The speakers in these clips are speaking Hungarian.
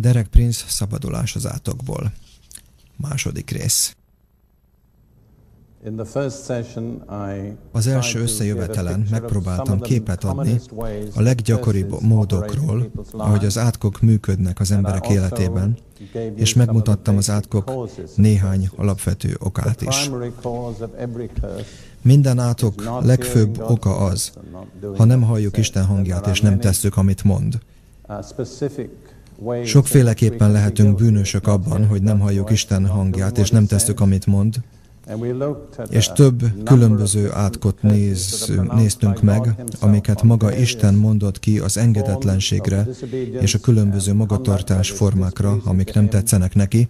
Derek Prince szabadulás az átokból. Második rész. Az első összejövetelen megpróbáltam képet adni a leggyakoribb módokról, ahogy az átkok működnek az emberek életében, és megmutattam az átkok néhány alapvető okát is. Minden átok legfőbb oka az, ha nem halljuk Isten hangját, és nem tesszük, amit mond. Sokféleképpen lehetünk bűnösök abban, hogy nem halljuk Isten hangját, és nem tesszük, amit mond, és több különböző átkot néz, néztünk meg, amiket maga Isten mondott ki az engedetlenségre és a különböző magatartás formákra, amik nem tetszenek neki,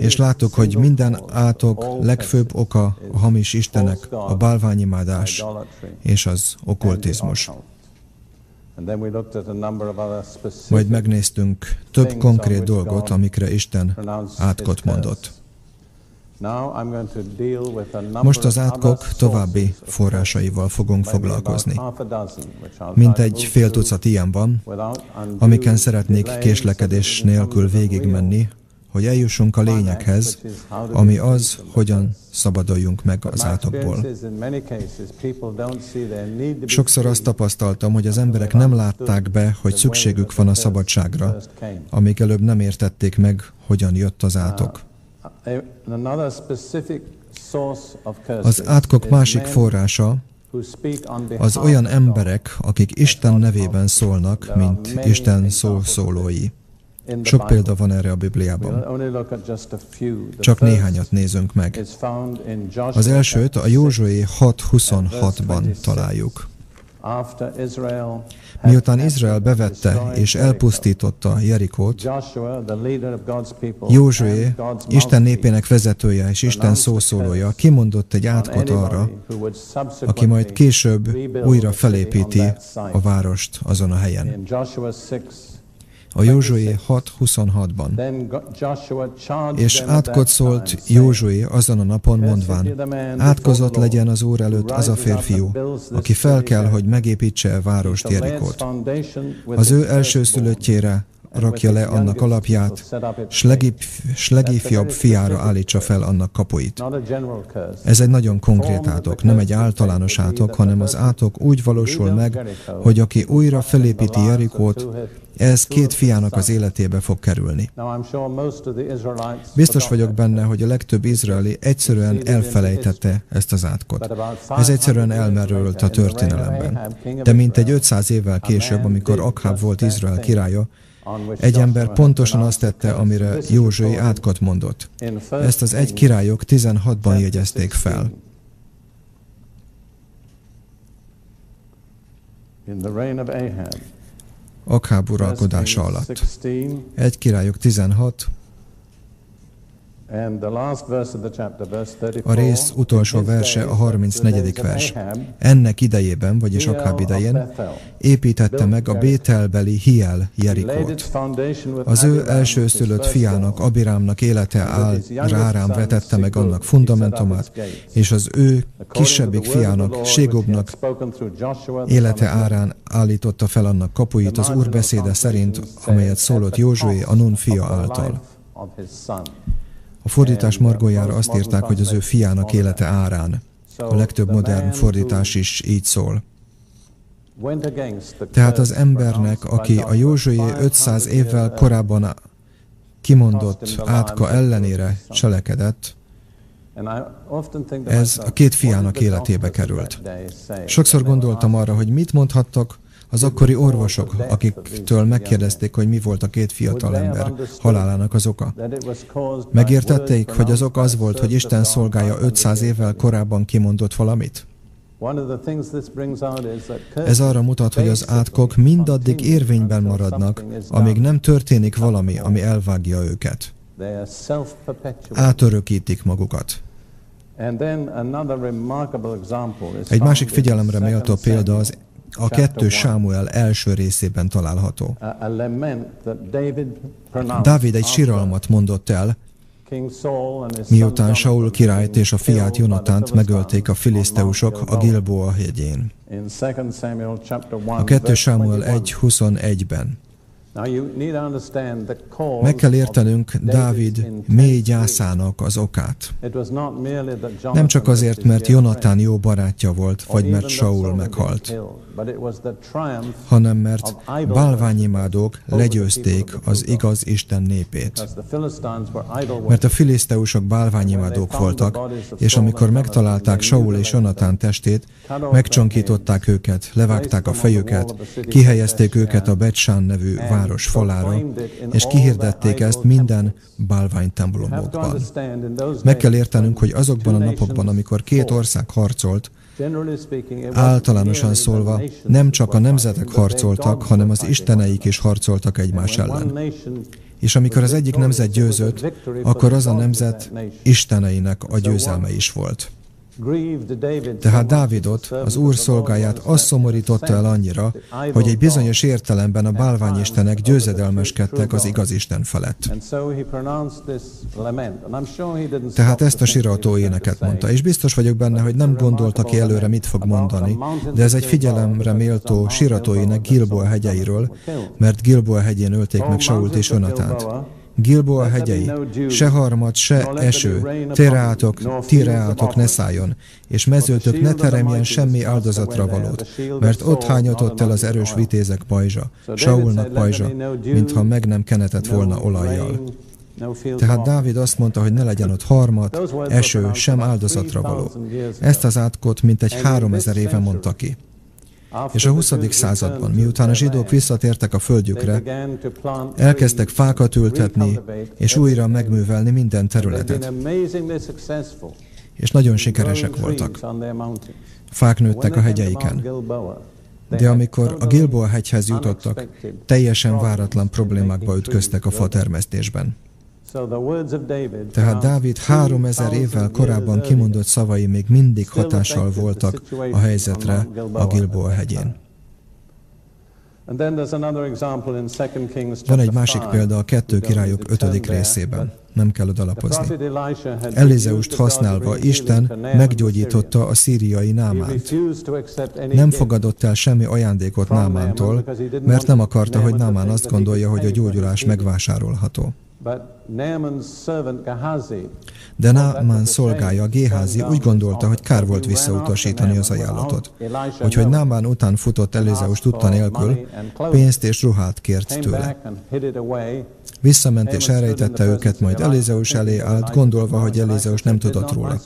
és láttuk, hogy minden átok legfőbb oka a hamis istenek, a bálványimádás és az okkultizmus. Majd megnéztünk több konkrét dolgot, amikre Isten átkot mondott. Most az átkok további forrásaival fogunk foglalkozni. Mint egy fél tucat ilyen van, amiken szeretnék késlekedés nélkül végigmenni, hogy eljussunk a lényeghez, ami az, hogyan szabaduljunk meg az átokból. Sokszor azt tapasztaltam, hogy az emberek nem látták be, hogy szükségük van a szabadságra, amíg előbb nem értették meg, hogyan jött az átok. Az átkok másik forrása az olyan emberek, akik Isten nevében szólnak, mint Isten szószólói. Sok példa van erre a Bibliában. Csak néhányat nézünk meg. Az elsőt a Józsué 6.26-ban találjuk. Miután Izrael bevette és elpusztította Jerikót, Józsué, Isten népének vezetője és Isten szószólója kimondott egy átkot arra, aki majd később újra felépíti a várost azon a helyen a Józsué 6.26-ban. És átkot szólt Józsué azon a napon mondván, átkozott legyen az Úr előtt az a férfiú, aki fel kell, hogy megépítse a várost Jerikót. Az ő elsőszülöttjére rakja le annak alapját, s legifjabb fiára állítsa fel annak kapuit. Ez egy nagyon konkrét átok, nem egy általános átok, hanem az átok úgy valósul meg, hogy aki újra felépíti Jerikót, ez két fiának az életébe fog kerülni. Biztos vagyok benne, hogy a legtöbb izraeli egyszerűen elfelejtette ezt az átkot. Ez egyszerűen elmerült a történelemben. De mint egy 500 évvel később, amikor Akhab volt Izrael királya, egy ember pontosan azt tette, amire Józsui átkot mondott. Ezt az egy királyok 16-ban jegyezték fel. Akháb uralkodása alatt. Egy királyok 16, a rész utolsó verse a 34. vers. Ennek idejében, vagyis Akáb idején, építette meg a Bételbeli Hiel Jerikót. Az ő elsőszülött fiának, Abirámnak élete áll, rárám vetette meg annak fundamentumát, és az ő kisebbik fiának, Ségobnak élete árán állította fel annak kapuit az Úr beszéde szerint, amelyet szólott Józsué, a Nun fia által. A fordítás margójára azt írták, hogy az ő fiának élete árán. A legtöbb modern fordítás is így szól. Tehát az embernek, aki a Józsué 500 évvel korábban kimondott átka ellenére cselekedett, ez a két fiának életébe került. Sokszor gondoltam arra, hogy mit mondhattak az akkori orvosok, akiktől megkérdezték, hogy mi volt a két fiatal ember halálának az oka. Megértették, hogy az ok az volt, hogy Isten szolgája 500 évvel korábban kimondott valamit? Ez arra mutat, hogy az átkok mindaddig érvényben maradnak, amíg nem történik valami, ami elvágja őket. Átörökítik magukat. Egy másik figyelemre méltó példa az a kettő Sámuel első részében található. Dávid egy síralmat mondott el, miután Saul királyt és a fiát Jonatánt megölték a filiszteusok a Gilboa hegyén. A 2 Sámuel 1.21-ben. Meg kell értenünk Dávid mély gyászának az okát. Nem csak azért, mert Jonatán jó barátja volt, vagy mert Saul meghalt, hanem mert bálványimádók legyőzték az igaz Isten népét. Mert a filiszteusok bálványimádók voltak, és amikor megtalálták Saul és Jonatán testét, megcsonkították őket, levágták a fejüket, kihelyezték őket a Betsán nevű város falára, és kihirdették ezt minden bálványtemplomokban. Meg kell értenünk, hogy azokban a napokban, amikor két ország harcolt, Általánosan szólva, nem csak a nemzetek harcoltak, hanem az isteneik is harcoltak egymás ellen. És amikor az egyik nemzet győzött, akkor az a nemzet isteneinek a győzelme is volt. Tehát Dávidot, az Úr szolgáját azt szomorította el annyira, hogy egy bizonyos értelemben a bálványistenek győzedelmeskedtek az igaz Isten felett. Tehát ezt a sirató éneket mondta, és biztos vagyok benne, hogy nem gondolta ki előre, mit fog mondani, de ez egy figyelemre méltó sirató ének Gilboa hegyeiről, mert Gilboa hegyén ölték meg Sault és Jonatánt. Gilboa hegyei, se harmad, se eső, tereátok, tireátok ne szálljon, és mezőtök ne teremjen semmi áldozatra valót, mert ott hányatott el az erős vitézek pajzsa, Saulnak pajzsa, mintha meg nem kenetett volna olajjal. Tehát Dávid azt mondta, hogy ne legyen ott harmat, eső, sem áldozatra való. Ezt az átkot mintegy három ezer éve mondta ki. És a 20. században, miután a zsidók visszatértek a földjükre, elkezdtek fákat ültetni, és újra megművelni minden területet. És nagyon sikeresek voltak. Fák nőttek a hegyeiken. De amikor a Gilboa hegyhez jutottak, teljesen váratlan problémákba ütköztek a fatermesztésben. Tehát Dávid három ezer évvel korábban kimondott szavai még mindig hatással voltak a helyzetre a Gilboa hegyén. Van egy másik példa a kettő királyok ötödik részében. Nem kell odalapozni. Elizeust használva Isten meggyógyította a szíriai Námánt. Nem fogadott el semmi ajándékot Námántól, mert nem akarta, hogy Námán azt gondolja, hogy a gyógyulás megvásárolható. De Námán szolgája, Géházi úgy gondolta, hogy kár volt visszautasítani az ajánlatot. Úgyhogy Námán után futott Elizeus tudta nélkül, pénzt és ruhát kért tőle. Visszament és elrejtette őket, majd Elizeus elé állt, gondolva, hogy Elizeus nem tudott róla.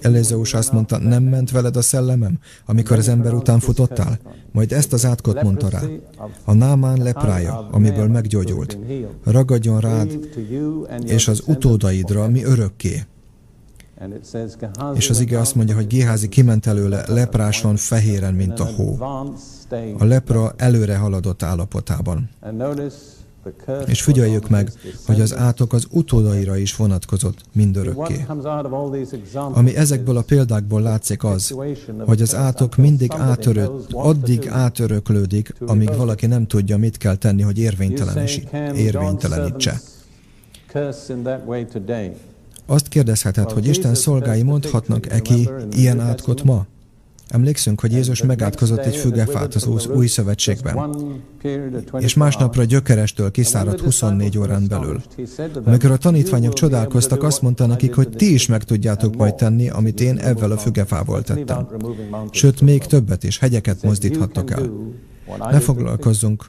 Elizeus azt mondta, nem ment veled a szellemem, amikor az ember után futottál? Majd ezt az átkot mondta rá. A námán leprája, amiből meggyógyult. Ragadjon rád, és az utódaidra, mi örökké. És az ige azt mondja, hogy Géházi kiment előle lepráson fehéren, mint a hó. A lepra előre haladott állapotában. És figyeljük meg, hogy az átok az utódaira is vonatkozott mindörökké. Ami ezekből a példákból látszik az, hogy az átok mindig átörök, addig átöröklődik, amíg valaki nem tudja, mit kell tenni, hogy érvénytelenítse. Azt kérdezheted, hogy Isten szolgái mondhatnak-e ki ilyen átkot ma? Emlékszünk, hogy Jézus megátkozott egy fügefát az új szövetségben, és másnapra gyökerestől kiszáradt 24 órán belül. Amikor a tanítványok csodálkoztak, azt mondta nekik, hogy ti is meg tudjátok majd tenni, amit én ezzel a fügefával tettem. Sőt, még többet is, hegyeket mozdíthattok el. Ne foglalkozzunk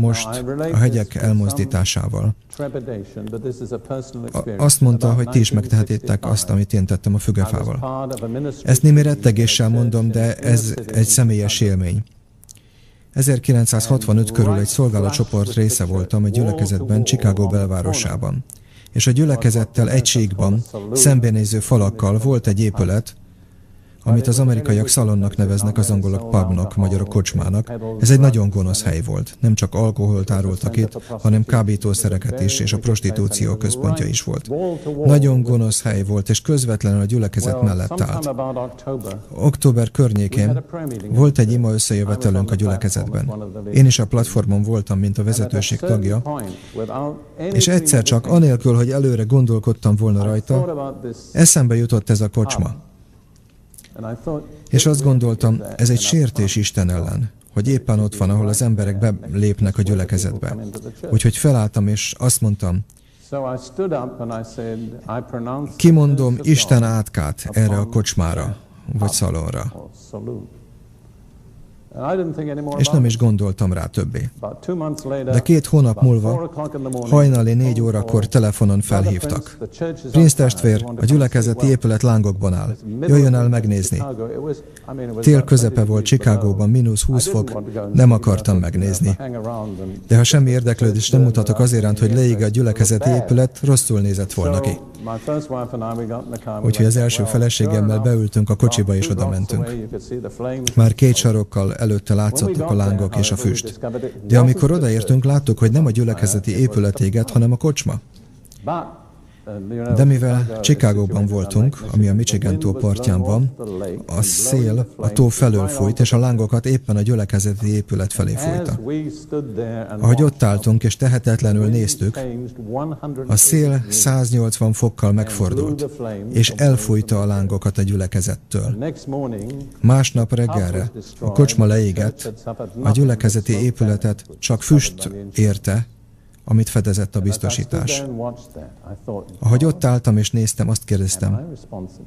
most a hegyek elmozdításával. Azt mondta, hogy ti is megtehetitek azt, amit én tettem a fügefával. Ezt némi rettegéssel mondom, de ez egy személyes élmény. 1965 körül egy szolgálatcsoport része voltam egy gyülekezetben Chicago belvárosában. És a gyülekezettel egységben, szembenéző falakkal volt egy épület, amit az amerikaiak szalonnak neveznek, az angolok pubnak, magyarok kocsmának. Ez egy nagyon gonosz hely volt. Nem csak alkoholt árultak itt, hanem kábítószereket is, és a prostitúció központja is volt. Nagyon gonosz hely volt, és közvetlenül a gyülekezet mellett állt. Október környékén volt egy ima összejövetelünk a gyülekezetben. Én is a platformon voltam, mint a vezetőség tagja, és egyszer csak, anélkül, hogy előre gondolkodtam volna rajta, eszembe jutott ez a kocsma. És azt gondoltam, ez egy sértés Isten ellen. hogy éppen ott van, ahol az emberek belépnek a gyülekezetbe. Úgyhogy felálltam, és azt mondtam, kimondom Isten átkát erre a kocsmára, vagy szalonra. És nem is gondoltam rá többé. De két hónap múlva, hajnali négy órakor telefonon felhívtak. Prince testvér, a gyülekezeti épület lángokban áll. Jöjjön el megnézni. Tél közepe volt Chicagóban, mínusz 20 fok, nem akartam megnézni. De ha semmi érdeklődést nem mutatok az iránt, hogy leég a gyülekezeti épület, rosszul nézett volna ki. Úgyhogy az első feleségemmel beültünk a kocsiba és oda mentünk. Már két sarokkal előtte látszottak a lángok és a füst. De amikor odaértünk, láttuk, hogy nem a gyülekezeti épület hanem a kocsma. De mivel Chicagóban voltunk, ami a Michigan tó partján van, a szél a tó felől fújt, és a lángokat éppen a gyülekezeti épület felé fújta. Ahogy ott álltunk és tehetetlenül néztük, a szél 180 fokkal megfordult, és elfújta a lángokat a gyülekezettől. Másnap reggelre a kocsma leégett, a gyülekezeti épületet csak füst érte, amit fedezett a biztosítás. Ahogy ott álltam és néztem, azt kérdeztem,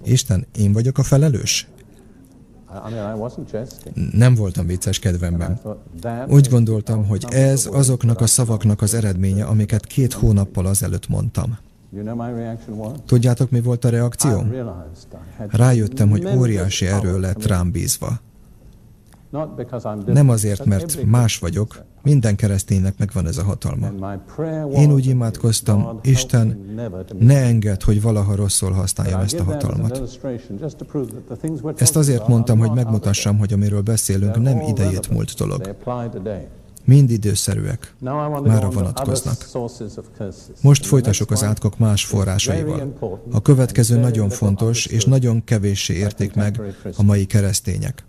Isten, én vagyok a felelős? Nem voltam vicces kedvemben. Úgy gondoltam, hogy ez azoknak a szavaknak az eredménye, amiket két hónappal azelőtt mondtam. Tudjátok, mi volt a reakció? Rájöttem, hogy óriási erő lett rám bízva. Nem azért, mert más vagyok, minden kereszténynek megvan ez a hatalma. Én úgy imádkoztam, Isten, ne engedd, hogy valaha rosszul használjam ezt a hatalmat. Ezt azért mondtam, hogy megmutassam, hogy amiről beszélünk, nem idejét múlt dolog mind időszerűek, mára vonatkoznak. Most folytassuk az átkok más forrásaival. A következő nagyon fontos, és nagyon kevéssé érték meg a mai keresztények.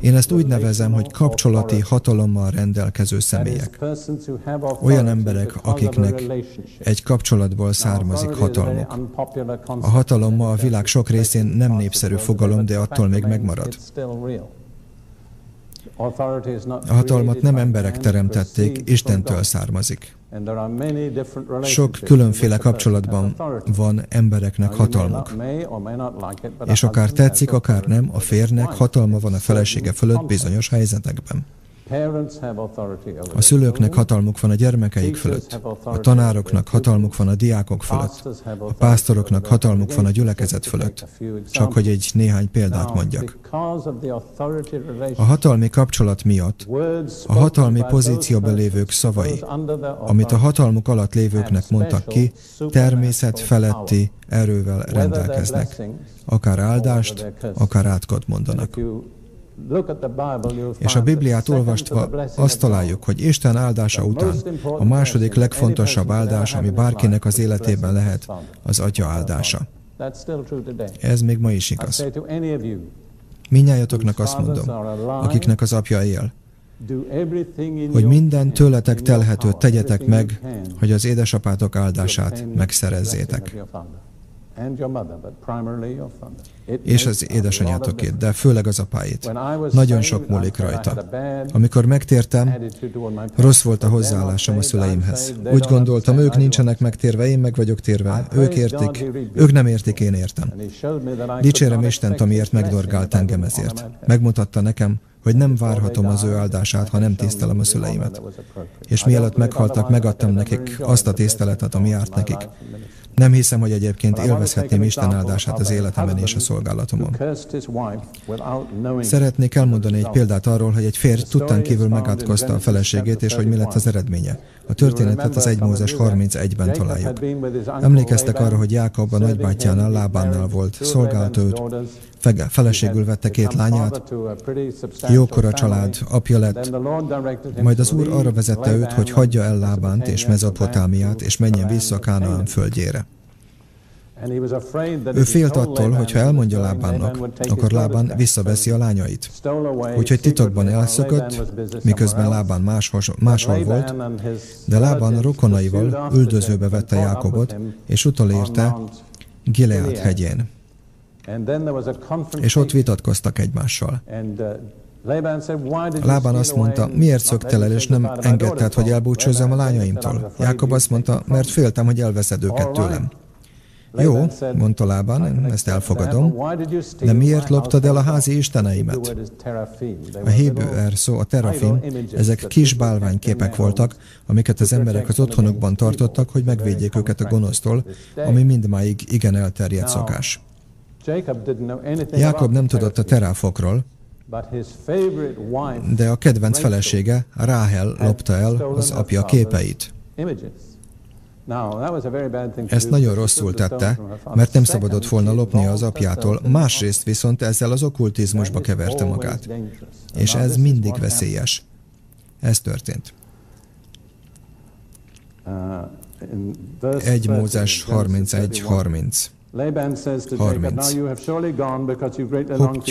Én ezt úgy nevezem, hogy kapcsolati hatalommal rendelkező személyek. Olyan emberek, akiknek egy kapcsolatból származik hatalmuk. A hatalom ma a világ sok részén nem népszerű fogalom, de attól még megmarad. A hatalmat nem emberek teremtették, Istentől származik. Sok különféle kapcsolatban van embereknek hatalmuk. És akár tetszik, akár nem, a férnek hatalma van a felesége fölött bizonyos helyzetekben. A szülőknek hatalmuk van a gyermekeik fölött, a tanároknak hatalmuk van a diákok fölött, a pásztoroknak hatalmuk van a gyülekezet fölött, csak hogy egy néhány példát mondjak. A hatalmi kapcsolat miatt a hatalmi pozícióban lévők szavai, amit a hatalmuk alatt lévőknek mondtak ki, természet feletti erővel rendelkeznek. Akár áldást, akár átkot mondanak. És a Bibliát olvastva azt találjuk, hogy Isten áldása után a második legfontosabb áldás, ami bárkinek az életében lehet, az Atya áldása. Ez még ma is igaz. Minnyájatoknak azt mondom, akiknek az apja él, hogy minden tőletek telhetőt tegyetek meg, hogy az édesapátok áldását megszerezzétek és az édesanyátokét, de főleg az apáit. Nagyon sok múlik rajta. Amikor megtértem, rossz volt a hozzáállásom a szüleimhez. Úgy gondoltam, ők nincsenek megtérve, én meg vagyok térve. Ők értik, ők nem értik, én értem. Dicsérem Istent, amiért megdorgált engem ezért. Megmutatta nekem, hogy nem várhatom az ő áldását, ha nem tisztelem a szüleimet. És mielőtt meghaltak, megadtam nekik azt a tiszteletet, ami járt nekik. Nem hiszem, hogy egyébként élvezhetném Isten áldását az életemben és a szolgálatomon. Szeretnék elmondani egy példát arról, hogy egy férj tudtán kívül megátkozta a feleségét, és hogy mi lett az eredménye. A történetet az 1 Mózes 31-ben találjuk. Emlékeztek arra, hogy Jákob a nagybátyjánál, Lábánnál volt, szolgálta őt, feleségül vette két lányát, jókora család, apja lett, majd az Úr arra vezette őt, hogy hagyja el Lábánt és Mezopotámiát, és menjen vissza Kánaán földjére. Ő félt attól, hogy ha elmondja Lábánnak, akkor Lábán visszaveszi a lányait. Úgyhogy titokban elszökött, miközben Lábán máshol, máshol volt, de Lábán rokonaival üldözőbe vette Jákobot, és utolérte Gilead hegyén. És ott vitatkoztak egymással. Lában azt mondta, miért szöktel el, és nem engedted, hogy elbúcsúzzam a lányaimtól? Jákob azt mondta, mert féltem, hogy elveszed őket tőlem. Jó, mondta Lában, ezt elfogadom, de miért loptad el a házi isteneimet? A héber szó, a terafim, ezek kis bálványképek voltak, amiket az emberek az otthonukban tartottak, hogy megvédjék őket a gonosztól, ami mindmáig igen elterjedt szokás. Jákob nem tudott a teráfokról, de a kedvenc felesége, Ráhel lopta el az apja képeit. Ezt nagyon rosszul tette, mert nem szabadott volna lopni az apjától, másrészt viszont ezzel az okkultizmusba keverte magát. És ez mindig veszélyes. Ez történt. 1 Mózes 31-30 30.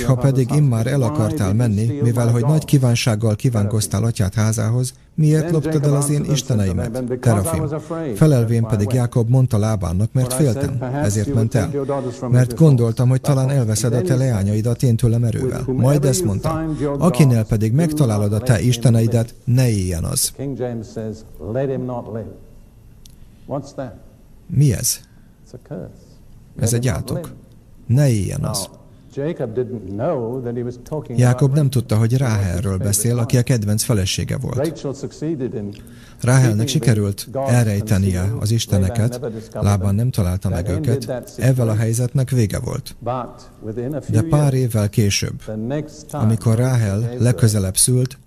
Ha pedig immár el akartál menni, mivel hogy nagy kívánsággal kívánkoztál atyát házához, miért loptad el az én isteneimet? Terafim. Felelvén pedig Jákob mondta Lábánnak, mert féltem, ezért ment el. Mert gondoltam, hogy talán elveszed a te leányaidat én tőlem erővel. Majd ezt mondta, akinél pedig megtalálod a te isteneidet, ne éljen az. Mi ez? Ez egy átok. Ne éljen az. Jákob nem tudta, hogy Ráhelről beszél, aki a kedvenc felesége volt. Ráhelnek sikerült elrejtenie az isteneket, Lában nem találta meg őket, ezzel a helyzetnek vége volt. De pár évvel később, amikor Ráhel legközelebb szült,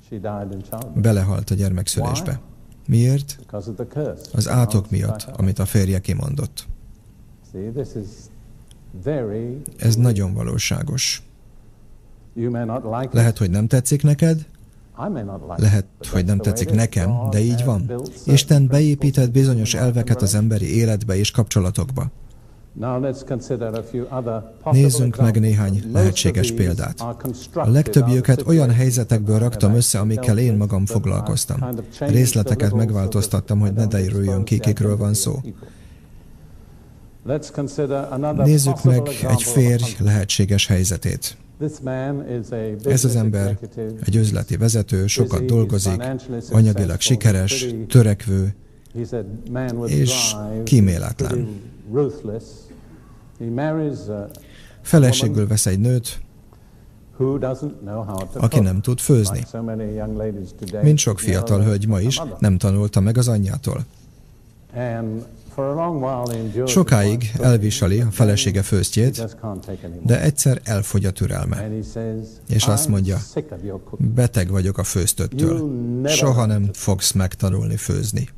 belehalt a gyermekszülésbe. Miért? Az átok miatt, amit a férje kimondott. Ez nagyon valóságos. Lehet, hogy nem tetszik neked, lehet, hogy nem tetszik nekem, de így van. Isten beépített bizonyos elveket az emberi életbe és kapcsolatokba. Nézzünk meg néhány lehetséges példát. A legtöbbjüket olyan helyzetekből raktam össze, amikkel én magam foglalkoztam. Részleteket megváltoztattam, hogy ne derüljön ki, kikről van szó. Nézzük meg egy férj lehetséges helyzetét. Ez az ember egy üzleti vezető, sokat dolgozik, anyagilag sikeres, törekvő és kíméletlen. Feleségül vesz egy nőt, aki nem tud főzni. Mint sok fiatal hölgy ma is, nem tanulta meg az anyjától. Sokáig elviseli a felesége főztjét, de egyszer elfogy a türelme. És azt mondja, beteg vagyok a főztöttől. Soha nem fogsz megtanulni főzni.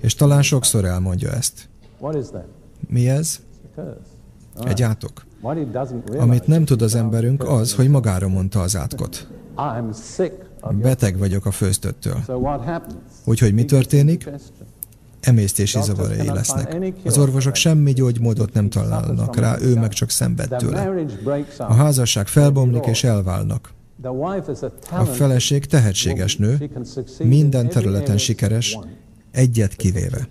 És talán sokszor elmondja ezt. Mi ez? Egy átok. Amit nem tud az emberünk az, hogy magára mondta az átkot. Beteg vagyok a főztöttől. Úgyhogy mi történik? Emésztési zavarai lesznek. Az orvosok semmi gyógymódot nem találnak rá, ő meg csak szenved tőle. A házasság felbomlik és elválnak. A feleség tehetséges nő, minden területen sikeres, egyet kivéve.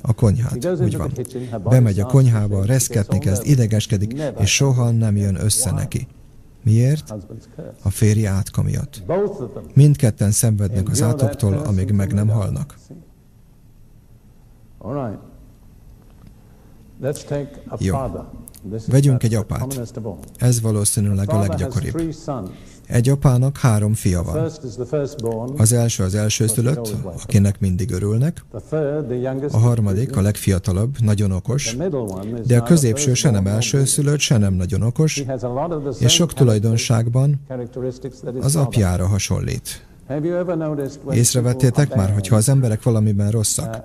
A konyhát, úgy van. Bemegy a konyhába, reszketni kezd, idegeskedik, és soha nem jön össze neki. Miért? A férj átka miatt. Mindketten szenvednek az átoktól, amíg meg nem halnak. Jó. Vegyünk egy apát. Ez valószínűleg a leggyakoribb. Egy apának három fia van. Az első az elsőszülött, akinek mindig örülnek. A harmadik, a legfiatalabb, nagyon okos, de a középső se nem elsőszülött, se nem nagyon okos, és sok tulajdonságban az apjára hasonlít. Észrevettétek már, hogyha az emberek valamiben rosszak,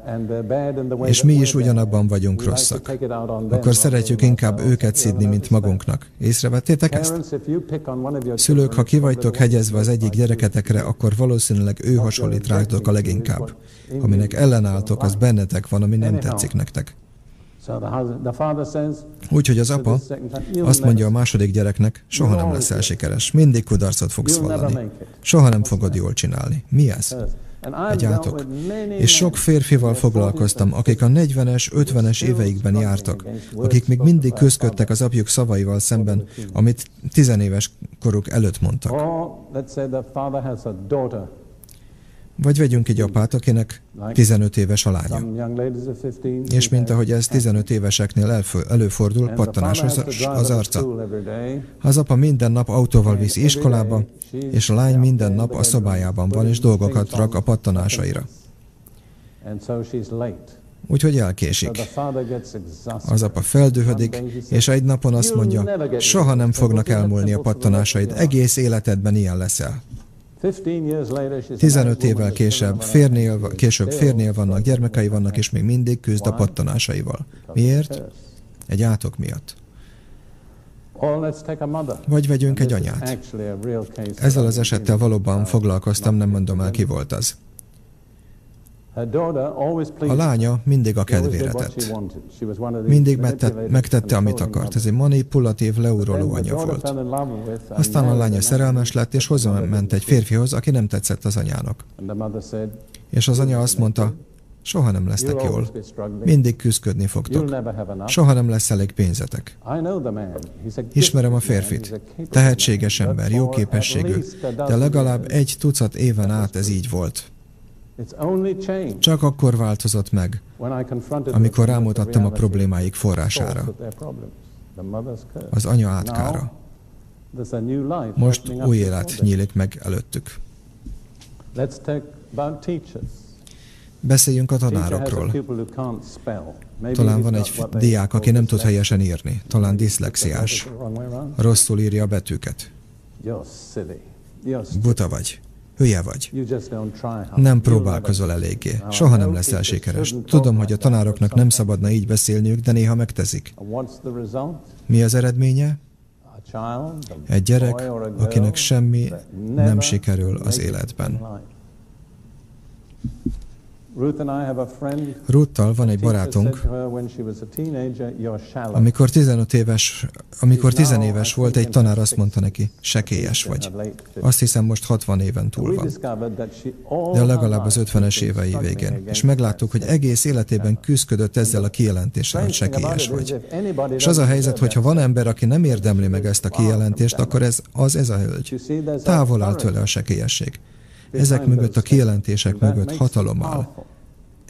uh, és mi is ugyanabban vagyunk rosszak, akkor szeretjük inkább őket szidni, mint magunknak. Észrevettétek ezt? Szülők, ha ki vagytok hegyezve az egyik gyereketekre, akkor valószínűleg ő hasonlít rátok a leginkább. Aminek ellenálltok, az bennetek van, ami nem tetszik nektek. Úgyhogy az apa azt mondja a második gyereknek, soha nem leszel sikeres, mindig kudarcot fogsz vallani, soha nem fogod jól csinálni. Mi ez? egy átok. És sok férfival foglalkoztam, akik a 40-es, 50-es éveikben jártak, akik még mindig közködtek az apjuk szavaival szemben, amit tizenéves koruk előtt mondtak. Vagy vegyünk egy apát, akinek 15 éves a lánya. És mint ahogy ez 15 éveseknél előfordul, pattanás az, az arca. Az apa minden nap autóval viszi iskolába, és a lány minden nap a szobájában van, és dolgokat rak a pattanásaira. Úgyhogy elkésik. Az apa feldühödik, és egy napon azt mondja, soha nem fognak elmúlni a pattanásaid, egész életedben ilyen leszel. 15 évvel később férnél, később férnél vannak, gyermekei vannak, és még mindig küzd a pattanásaival. Miért? Egy átok miatt. Vagy vegyünk egy anyát. Ezzel az esettel valóban foglalkoztam, nem mondom el, ki volt az. A lánya mindig a kedvére tett. Mindig megtett, megtette, amit akart. Ez egy manipulatív, leuroló anya volt. Aztán a lánya szerelmes lett, és ment egy férfihoz, aki nem tetszett az anyának. És az anya azt mondta, soha nem lesztek jól. Mindig küzdködni fogtok. Soha nem lesz elég pénzetek. Ismerem a férfit. Tehetséges ember, jó képességű, de legalább egy tucat éven át ez így volt. Csak akkor változott meg, amikor rámutattam a problémáik forrására, az anya átkára. Most új élet nyílik meg előttük. Beszéljünk a tanárokról. Talán van egy diák, aki nem tud helyesen írni. Talán diszlexiás. Rosszul írja a betűket. Buta vagy. Hülye vagy. Nem próbálkozol eléggé. Soha nem leszel sikeres. Tudom, hogy a tanároknak nem szabadna így beszélniük, de néha megteszik. Mi az eredménye? Egy gyerek, akinek semmi nem sikerül az életben. Ruthtal van egy barátunk, amikor 15 éves, amikor 10 éves volt, egy tanár azt mondta neki, sekélyes vagy. Azt hiszem most 60 éven túl van. De legalább az 50-es évei végén. És megláttuk, hogy egész életében küzdött ezzel a kijelentéssel, hogy sekélyes vagy. És az a helyzet, hogy ha van ember, aki nem érdemli meg ezt a kijelentést, akkor ez az ez a hölgy. Távol áll tőle a sekélyesség. Ezek mögött a kijelentések mögött hatalom áll.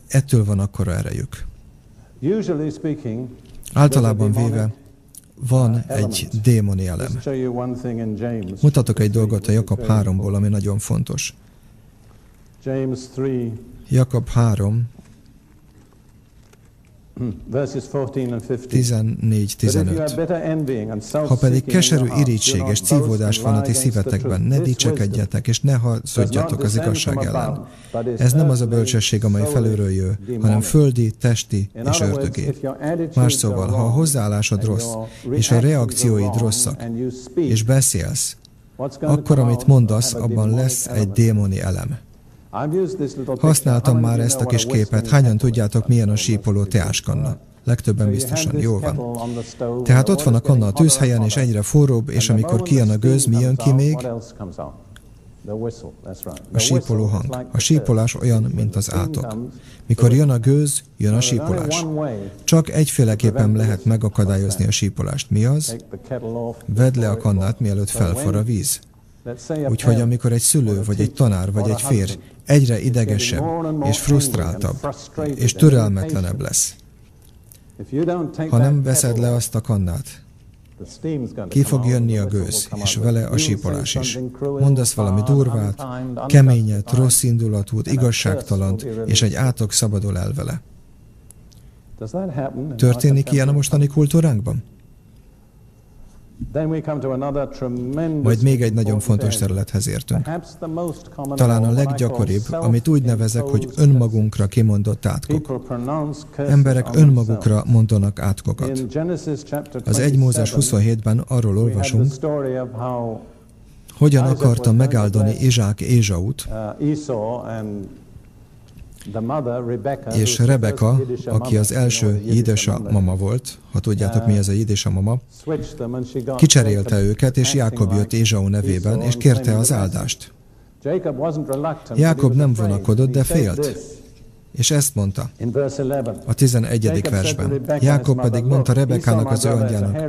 Ettől van akkora erejük. Általában véve van egy démoni elem. Mutatok egy dolgot a Jakab 3-ból, ami nagyon fontos. Jakab 3, 14-15. Ha pedig keserű irítség és cívódás van a ti szívetekben, ne dicsekedjetek, és ne hazudjatok az igazság ellen. Ez nem az a bölcsesség, amely felülről jön, hanem földi, testi és ördögé. Más szóval, ha a hozzáállásod rossz, és a reakcióid rosszak, és beszélsz, akkor, amit mondasz, abban lesz egy démoni elem. Használtam már ezt a kis képet. Hányan tudjátok, milyen a sípoló teáskanna? Legtöbben biztosan. Jó van. Tehát ott van a kanna a tűzhelyen, és egyre forróbb, és amikor kijön a gőz, mi jön ki még? A sípoló hang. A sípolás olyan, mint az átok. Mikor jön a gőz, jön a sípolás. Csak egyféleképpen lehet megakadályozni a sípolást. Mi az? Vedd le a kannát, mielőtt felfor a víz. Úgyhogy amikor egy szülő, vagy egy tanár, vagy egy férj egyre idegesebb, és frusztráltabb, és türelmetlenebb lesz, ha nem veszed le azt a kannát, ki fog jönni a gőz, és vele a sípolás is. Mondasz valami durvát, keményet, rossz indulatút, igazságtalant, és egy átok szabadul el vele. Történik ilyen a mostani kultúránkban? Majd még egy nagyon fontos területhez értünk. Talán a leggyakoribb, amit úgy nevezek, hogy önmagunkra kimondott átkok. Emberek önmagukra mondanak átkokat. Az 1 Mózes 27-ben arról olvasunk, hogyan akarta megáldani Izsák Ézsaut, és Rebeka, aki az első mama volt, ha tudjátok mi ez a mama, kicserélte őket, és Jákob jött Ézsau nevében, és kérte az áldást. Jákob nem vonakodott, de félt. És ezt mondta a 11. versben. Jákob pedig mondta Rebekának az ő anyjának,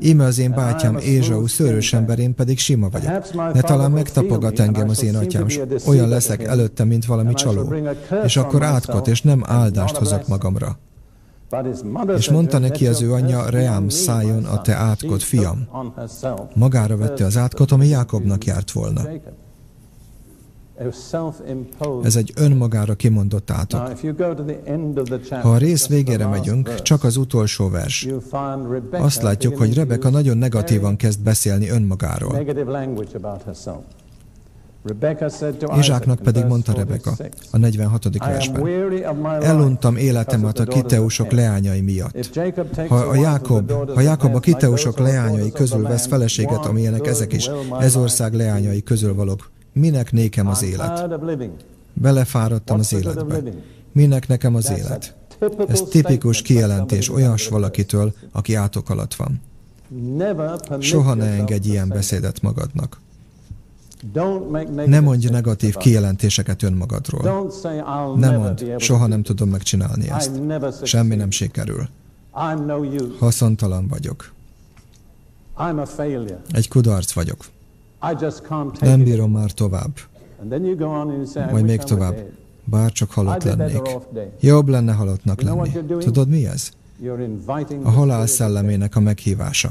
íme az én bátyám Ézsau szőrös ember, én pedig sima vagyok. Ne talán megtapogat engem az én atyám, olyan leszek előtte, mint valami csaló. És akkor átkot, és nem áldást hozok magamra. És mondta neki az ő anyja, Reám, szálljon a te átkot, fiam. Magára vette az átkot, ami Jákobnak járt volna. Ez egy önmagára kimondott átok. Ha a rész végére megyünk, csak az utolsó vers. Azt látjuk, hogy Rebeka nagyon negatívan kezd beszélni önmagáról. Izsáknak pedig mondta Rebeka a 46. versben, eluntam életemet a kiteusok leányai miatt. Ha a Jákob, ha Jákob a kiteusok leányai közül vesz feleséget, amilyenek ezek is, ez ország leányai közül valók, Minek nékem az élet? Belefáradtam az életbe. Minek nekem az élet? Ez tipikus kijelentés olyas valakitől, aki átok alatt van. Soha ne engedj ilyen beszédet magadnak. Ne mondj negatív kijelentéseket önmagadról. Ne mondd, soha nem tudom megcsinálni ezt. Semmi nem sikerül. Haszontalan vagyok. Egy kudarc vagyok. Nem bírom már tovább. Majd még tovább. Bár csak halott lennék. Jobb lenne halottnak lenni. Tudod mi ez? A halál szellemének a meghívása.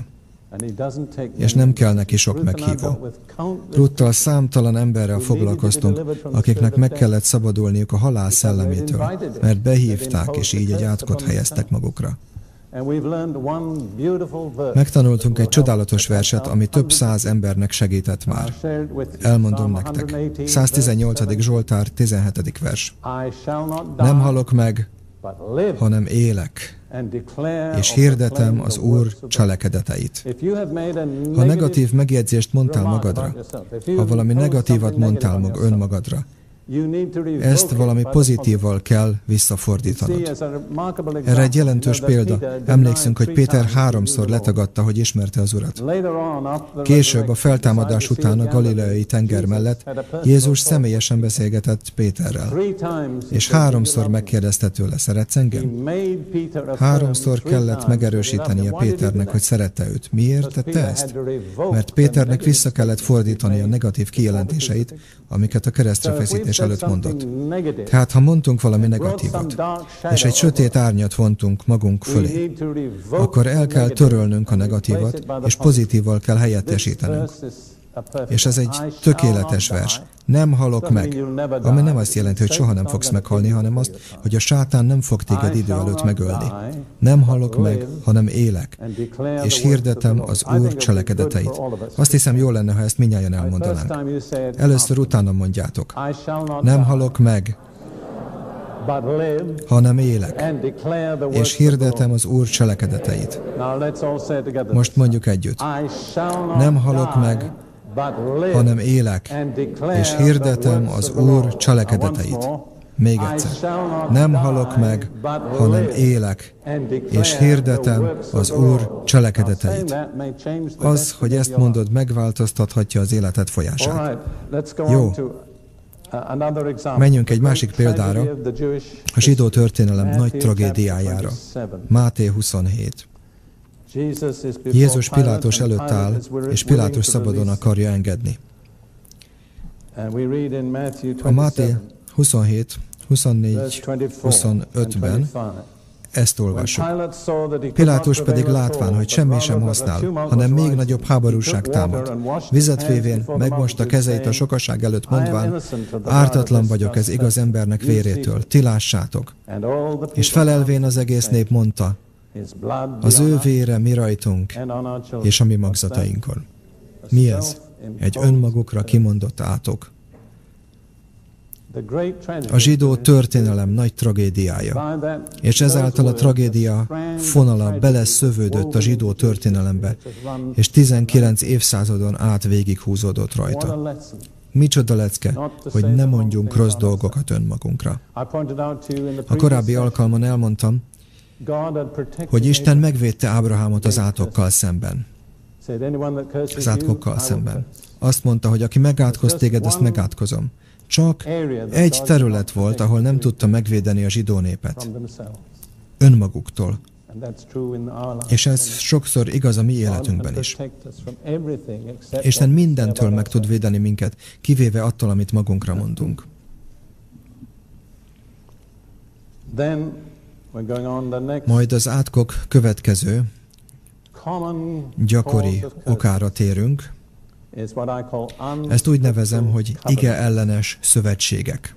És nem kell neki sok meghívó. Ruttal számtalan emberrel foglalkoztunk, akiknek meg kellett szabadulniuk a halál szellemétől, mert behívták, és így egy átkot helyeztek magukra. Megtanultunk egy csodálatos verset, ami több száz embernek segített már. Elmondom nektek. 118. Zsoltár, 17. vers. Nem halok meg, hanem élek, és hirdetem az Úr cselekedeteit. Ha negatív megjegyzést mondtál magadra, ha valami negatívat mondtál mag önmagadra, ezt valami pozitívval kell visszafordítanod. Erre egy jelentős példa. Emlékszünk, hogy Péter háromszor letagadta, hogy ismerte az Urat. Később, a feltámadás után a galileai tenger mellett Jézus személyesen beszélgetett Péterrel. És háromszor megkérdezte tőle, szeretsz engem? Háromszor kellett megerősítenie Péternek, hogy szerette őt. Miért tette ezt? Mert Péternek vissza kellett fordítani a negatív kijelentéseit, amiket a keresztre feszítés előtt mondott. Tehát, ha mondtunk valami negatívat, és egy sötét árnyat vontunk magunk fölé, akkor el kell törölnünk a negatívat, és pozitívval kell helyettesítenünk. És ez egy tökéletes vers. Nem halok meg, ami nem azt jelenti, hogy soha nem fogsz meghalni, hanem azt, hogy a sátán nem fog téged idő előtt megölni. Nem halok meg, hanem élek, és hirdetem az Úr cselekedeteit. Azt hiszem, jó lenne, ha ezt minnyáján elmondanánk. Először utána mondjátok. Nem halok meg, hanem élek, és hirdetem az Úr cselekedeteit. Most mondjuk együtt. Nem halok meg, hanem élek, és hirdetem az Úr cselekedeteit. Még egyszer. Nem halok meg, hanem élek, és hirdetem az Úr cselekedeteit. Az, hogy ezt mondod, megváltoztathatja az életed folyását. Jó. Menjünk egy másik példára, a zsidó történelem nagy tragédiájára. Máté 27. Jézus Pilátus előtt áll, és Pilátus szabadon akarja engedni. A Máté 27, 24, 25-ben ezt olvassuk. Pilátus pedig látván, hogy semmi sem használ, hanem még nagyobb háborúság támad. Vizet févén megmosta kezeit a sokaság előtt mondván, ártatlan vagyok ez igaz embernek vérétől, ti lássátok. És felelvén az egész nép mondta, az ő vére mi rajtunk, és a mi magzatainkon. Mi ez? Egy önmagukra kimondott átok. A zsidó történelem nagy tragédiája, és ezáltal a tragédia fonala beleszövődött a zsidó történelembe, és 19 évszázadon át végighúzódott rajta. Micsoda lecke, hogy ne mondjunk rossz dolgokat önmagunkra. A korábbi alkalmon elmondtam, hogy Isten megvédte Ábrahámot az átokkal szemben. Az átkokkal szemben. Azt mondta, hogy aki megátkoz téged, azt megátkozom. Csak egy terület volt, ahol nem tudta megvédeni a zsidó népet. Önmaguktól. És ez sokszor igaz a mi életünkben is. Isten mindentől meg tud védeni minket, kivéve attól, amit magunkra mondunk. Majd az átkok következő, gyakori okára térünk, ezt úgy nevezem, hogy ige ellenes szövetségek.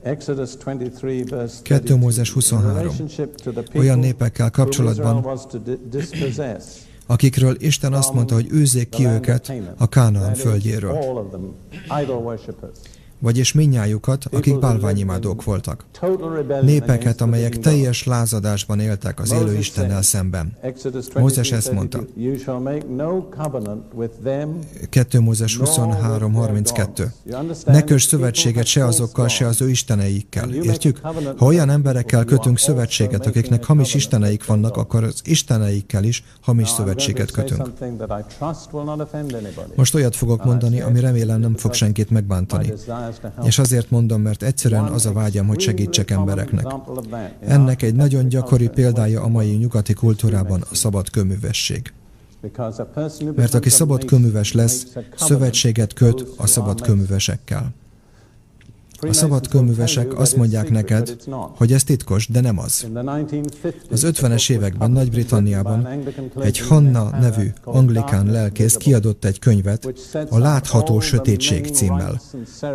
2 Mózes 23. Olyan népekkel kapcsolatban, akikről Isten azt mondta, hogy őzzék ki őket a Kánaán földjéről vagyis minnyájukat, akik bálványimádók voltak. Népeket, amelyek teljes lázadásban éltek az élő Istennel szemben. Mózes ezt mondta. 2 Mózes 23.32 Ne kös szövetséget se azokkal, se az ő isteneikkel. Értjük? Ha olyan emberekkel kötünk szövetséget, akiknek hamis isteneik vannak, akkor az isteneikkel is hamis szövetséget kötünk. Most olyat fogok mondani, ami remélem nem fog senkit megbántani. És azért mondom, mert egyszerűen az a vágyam, hogy segítsek embereknek. Ennek egy nagyon gyakori példája a mai nyugati kultúrában a szabad köművesség. Mert aki szabad köműves lesz, szövetséget köt a szabad köművesekkel. A szabad köművesek azt mondják neked, hogy ez titkos, de nem az. Az 50-es években Nagy-Britanniában egy Hanna nevű anglikán lelkész kiadott egy könyvet a Látható Sötétség címmel,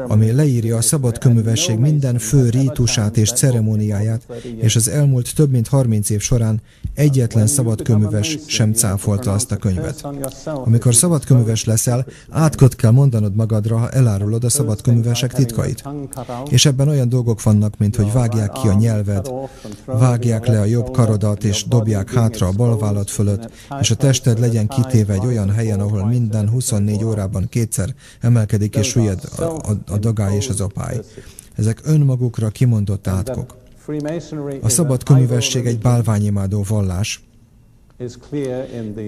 ami leírja a szabad köművesség minden fő rítusát és ceremóniáját, és az elmúlt több mint 30 év során egyetlen szabad köműves sem cáfolta azt a könyvet. Amikor szabad köműves leszel, átkot kell mondanod magadra, ha elárulod a szabad köművesek titkait. És ebben olyan dolgok vannak, mint hogy vágják ki a nyelved, vágják le a jobb karodat, és dobják hátra a balvállat fölött, és a tested legyen kitéve egy olyan helyen, ahol minden 24 órában kétszer emelkedik és süllyed a, a, a dagály és az opály. Ezek önmagukra kimondott átkok. A szabad könyvesség egy bálványimádó vallás,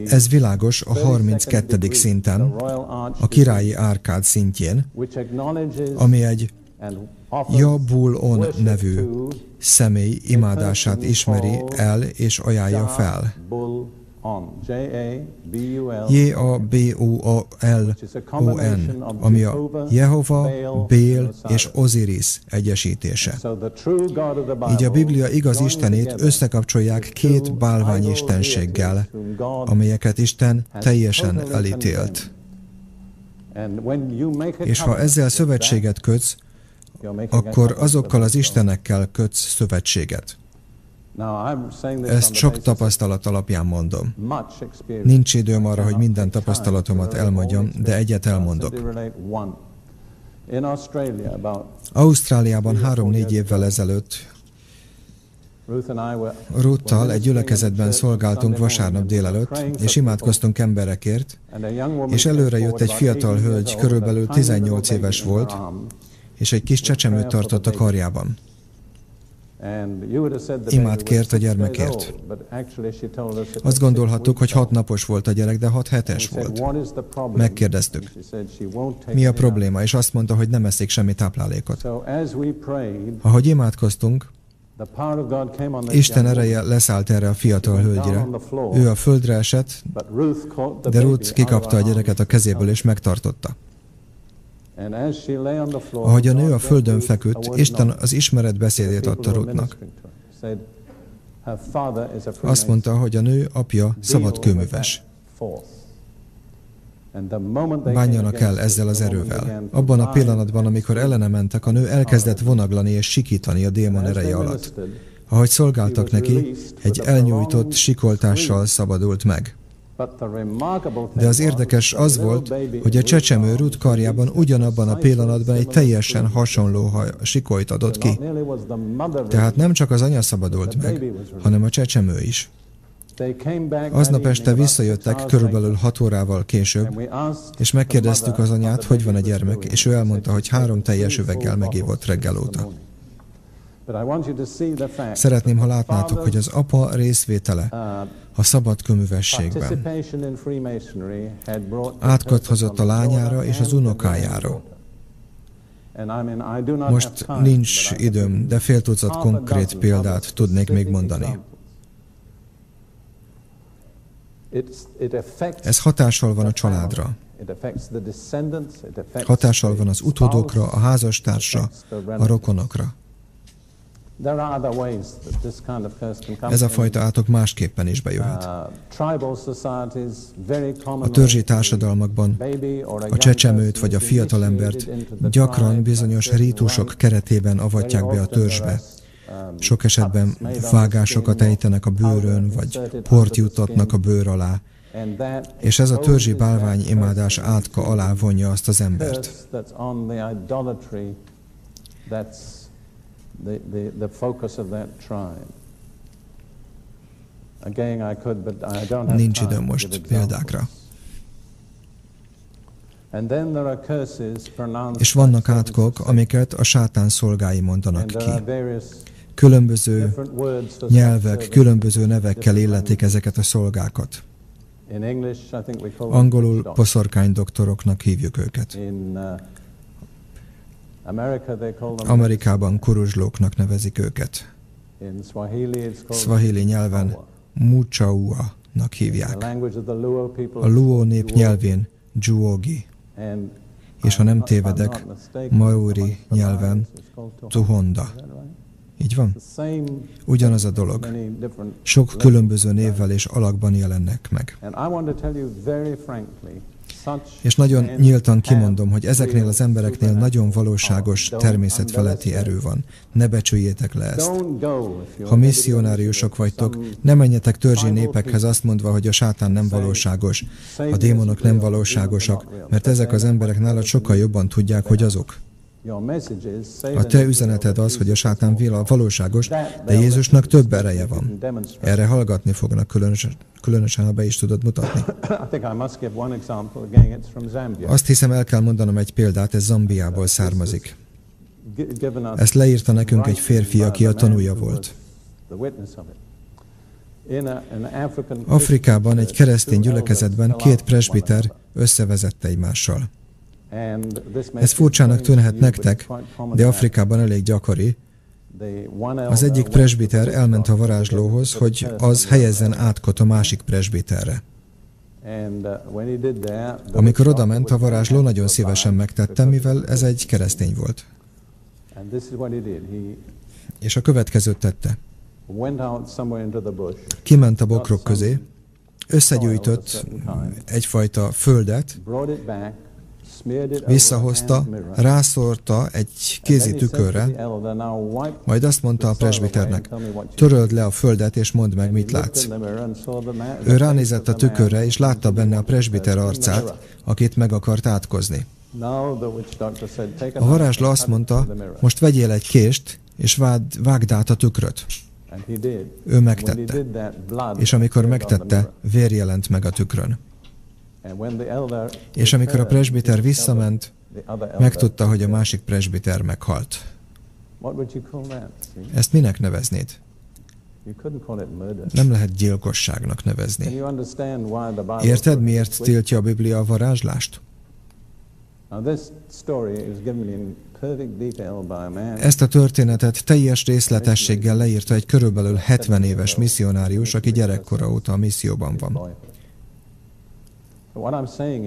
ez világos a 32. szinten, a királyi árkád szintjén, ami egy Jabul-on nevű személy imádását ismeri el és ajánlja fel. J-A-B-O-L-O-N, ami a Jehova, Bél és Osiris egyesítése. Így a Biblia igaz Istenét összekapcsolják két bálványistenséggel, amelyeket Isten teljesen elítélt. És ha ezzel szövetséget kötsz, akkor azokkal az istenekkel kötsz szövetséget. Ezt sok tapasztalat alapján mondom. Nincs időm arra, hogy minden tapasztalatomat elmondjam, de egyet elmondok. Ausztráliában három-négy évvel ezelőtt Ruttal egy gyülekezetben szolgáltunk vasárnap délelőtt, és imádkoztunk emberekért, és előre jött egy fiatal hölgy, körülbelül 18 éves volt, és egy kis csecsemőt tartott a karjában. Imád kért a gyermekért. Azt gondolhattuk, hogy hat napos volt a gyerek, de hat hetes volt. Megkérdeztük, mi a probléma, és azt mondta, hogy nem eszik semmi táplálékot. Ahogy imádkoztunk, Isten ereje leszállt erre a fiatal hölgyre. Ő a földre esett, de Ruth kikapta a gyereket a kezéből és megtartotta. Ahogy a nő a földön feküdt, Isten az ismeret beszédét adta Ruthnak. Azt mondta, hogy a nő apja szabad kőműves. Bánjanak el ezzel az erővel. Abban a pillanatban, amikor ellene mentek, a nő elkezdett vonaglani és sikítani a démon ereje alatt. Ahogy szolgáltak neki, egy elnyújtott sikoltással szabadult meg. De az érdekes az volt, hogy a csecsemő Ruth karjában ugyanabban a pillanatban egy teljesen hasonló sikolyt adott ki. Tehát nem csak az anya szabadult meg, hanem a csecsemő is. Aznap este visszajöttek körülbelül hat órával később, és megkérdeztük az anyát, hogy van a gyermek, és ő elmondta, hogy három teljes üveggel megívott reggel óta. Szeretném, ha látnátok, hogy az apa részvétele a szabad köművességben átkot hozott a lányára és az unokájára. Most nincs időm, de fél tucat konkrét példát tudnék még mondani. Ez hatással van a családra. Hatással van az utódokra, a házastársra, a rokonokra. Ez a fajta átok másképpen is bejöhet. A törzsi társadalmakban a csecsemőt vagy a fiatalembert gyakran bizonyos rítusok keretében avatják be a törzsbe. Sok esetben vágásokat ejtenek a bőrön, vagy port jutatnak a bőr alá, és ez a törzsi bálvány imádás átka alá vonja azt az embert the, the, the focus of that tribe. Again, I could, but I don't have Nincs időm most példákra. És vannak átkok, amiket a sátán szolgái mondanak ki. Különböző nyelvek, különböző nevekkel illetik ezeket a szolgákat. Angolul poszorkány doktoroknak hívjuk őket. Amerikában kuruzslóknak nevezik őket. Swahili nyelven Muchaua-nak hívják. A Luo nép nyelvén Juogi. És ha nem tévedek, Maori nyelven Tuhonda. Így van? Ugyanaz a dolog. Sok különböző névvel és alakban jelennek meg. És nagyon nyíltan kimondom, hogy ezeknél az embereknél nagyon valóságos természetfeletti erő van. Ne becsüljétek le ezt. Ha misszionáriusok vagytok, ne menjetek törzsi népekhez azt mondva, hogy a sátán nem valóságos, a démonok nem valóságosak, mert ezek az emberek nálad sokkal jobban tudják, hogy azok. A te üzeneted az, hogy a sátán vila valóságos, de Jézusnak több ereje van. Erre hallgatni fognak, különösen, különösen ha be is tudod mutatni. Azt hiszem, el kell mondanom egy példát, ez Zambiából származik. Ezt leírta nekünk egy férfi, aki a tanúja volt. Afrikában egy keresztény gyülekezetben két presbiter összevezette egymással. Ez furcsának tűnhet nektek, de Afrikában elég gyakori. Az egyik presbiter elment a varázslóhoz, hogy az helyezzen átkot a másik presbiterre. Amikor oda ment, a varázsló nagyon szívesen megtette, mivel ez egy keresztény volt. És a következőt tette. Kiment a bokrok közé, összegyűjtött egyfajta földet, visszahozta, rászórta egy kézi tükörre, majd azt mondta a presbiternek, töröld le a földet és mondd meg, mit látsz. Ő ránézett a tükörre, és látta benne a presbiter arcát, akit meg akart átkozni. A varázsló azt mondta, most vegyél egy kést, és vád, vágd át a tükröt. Ő megtette. És amikor megtette, vér jelent meg a tükrön. És amikor a presbiter visszament, megtudta, hogy a másik presbiter meghalt. Ezt minek neveznéd? Nem lehet gyilkosságnak nevezni. Érted, miért tiltja a Biblia a varázslást? Ezt a történetet teljes részletességgel leírta egy körülbelül 70 éves misszionárius, aki gyerekkora óta a misszióban van.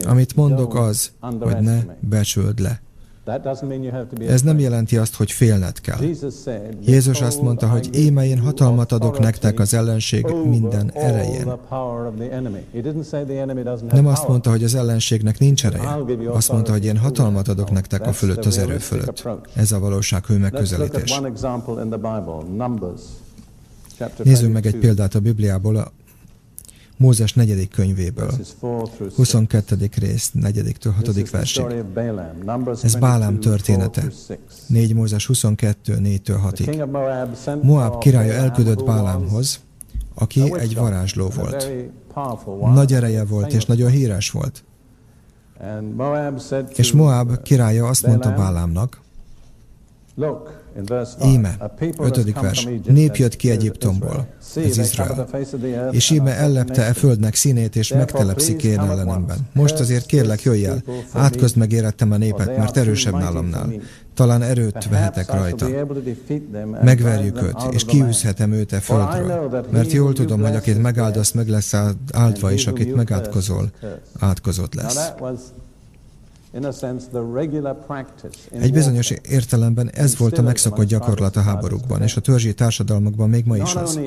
Amit mondok az, hogy ne becsüld le. Ez nem jelenti azt, hogy félned kell. Jézus azt mondta, hogy éme én hatalmat adok nektek az ellenség minden erején. Nem azt mondta, hogy az ellenségnek nincs ereje. Azt mondta, hogy én hatalmat adok nektek a fölött az erő fölött. Ez a valóság hő megközelítés. Nézzünk meg egy példát a Bibliából, Mózes negyedik könyvéből, 22. rész, 4-től 6. versig. Ez Bálám története. 4 Mózes 22, 4-től 6-ig. Moab királya elküldött Bálámhoz, aki egy varázsló volt. Nagy ereje volt, és nagyon híres volt. És Moab királya azt mondta Bálámnak, Íme, ötödik vers, nép jött ki Egyiptomból, ez Izrael. És íme ellepte e földnek színét, és megtelepszik én ellenemben. Most azért kérlek, jöjj el, átközd meg érettem a népet, mert erősebb nálamnál. Talán erőt vehetek rajta. Megverjük őt, és kiűzhetem őt e földről. Mert jól tudom, hogy akit megáldasz, meg lesz áldva, és akit megátkozol, átkozott lesz. Egy bizonyos értelemben ez volt a megszokott gyakorlat a háborúkban, és a törzsi társadalmakban még ma is az.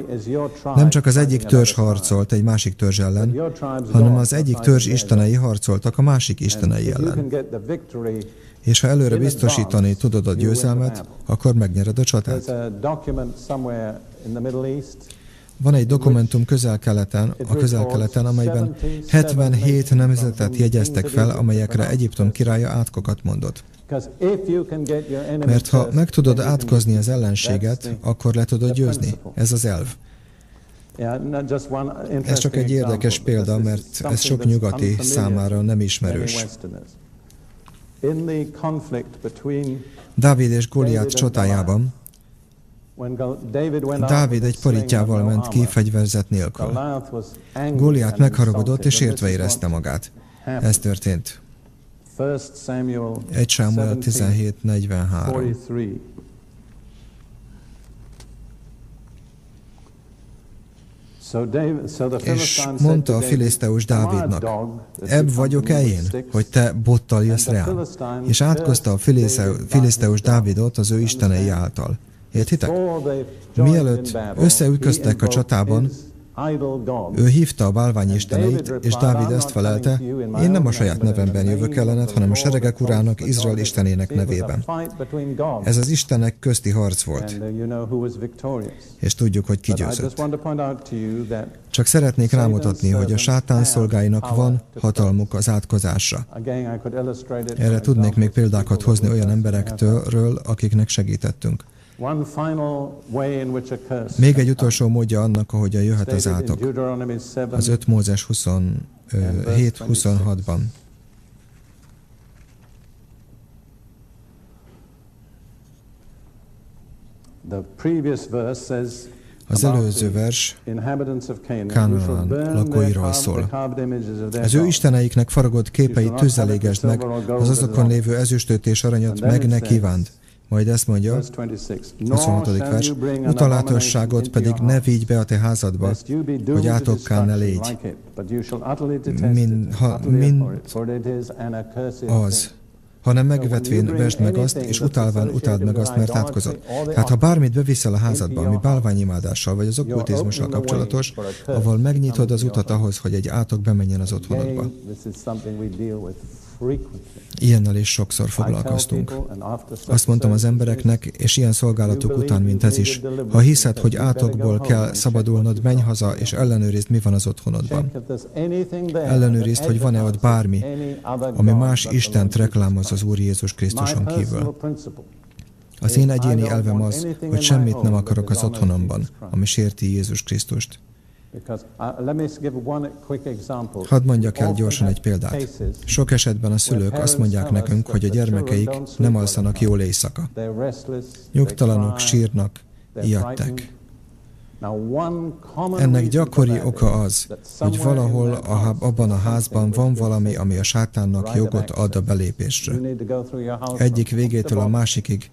Nem csak az egyik törzs harcolt egy másik törzs ellen, hanem az egyik törzs istenei harcoltak a másik istenei ellen. És ha előre biztosítani tudod a győzelmet, akkor megnyered a csatát. Van egy dokumentum közel-keleten, a közel-keleten, amelyben 77 nemzetet jegyeztek fel, amelyekre Egyiptom királya átkokat mondott. Mert ha meg tudod átkozni az ellenséget, akkor le tudod győzni. Ez az elv. Ez csak egy érdekes példa, mert ez sok nyugati számára nem ismerős. Dávid és Goliát csatájában Dávid egy paritjával ment ki fegyverzet nélkül. Góliát megharagudott és értve érezte magát. Ez történt. 1 Samuel 17.43 És mondta a filiszteus Dávidnak, ebb vagyok-e én, hogy te bottal jössz rám? És átkozta a filiszteus Dávidot az ő istenei által. Értitek? Mielőtt összeütköztek a csatában, ő hívta a bálvány isteneit, és Dávid ezt felelte, én nem a saját nevemben jövök ellenet, hanem a seregek urának, Izrael istenének nevében. Ez az istenek közti harc volt. És tudjuk, hogy ki győzött. Csak szeretnék rámutatni, hogy a sátán szolgáinak van hatalmuk az átkozásra. Erre tudnék még példákat hozni olyan emberektől, akiknek segítettünk. Még egy utolsó módja annak, ahogyan jöhet az átok. Az 5 Mózes 27-26-ban. Az előző vers Kánaán lakóiról szól. Az ő isteneiknek faragott képeit tűzzel meg, az azokon lévő ezüstöt és aranyat meg ne kívánt. Majd ezt mondja, 26. vers, utalátosságot pedig ne vigy be a te házadba, hogy átokká ne légy. Mind, ha, mind az, hanem megvetvén vesd meg azt, és utálván utáld meg azt, mert átkozott. Tehát ha bármit beviszel a házadba, ami bálványimádással vagy az okkultizmussal kapcsolatos, avval megnyitod az utat ahhoz, hogy egy átok bemenjen az otthonodba. Ilyennel is sokszor foglalkoztunk. Azt mondtam az embereknek, és ilyen szolgálatok után, mint ez is, ha hiszed, hogy átokból kell szabadulnod, menj haza, és ellenőrizd, mi van az otthonodban. Ellenőrizd, hogy van-e ott bármi, ami más Istent reklámoz az Úr Jézus Krisztuson kívül. Az én egyéni elvem az, hogy semmit nem akarok az otthonomban, ami sérti Jézus Krisztust. Hadd mondjak el gyorsan egy példát. Sok esetben a szülők azt mondják nekünk, hogy a gyermekeik nem alszanak jól éjszaka. Nyugtalanok, sírnak, ijedtek. Ennek gyakori oka az, hogy valahol a, abban a házban van valami, ami a sátánnak jogot ad a belépésre. Egyik végétől a másikig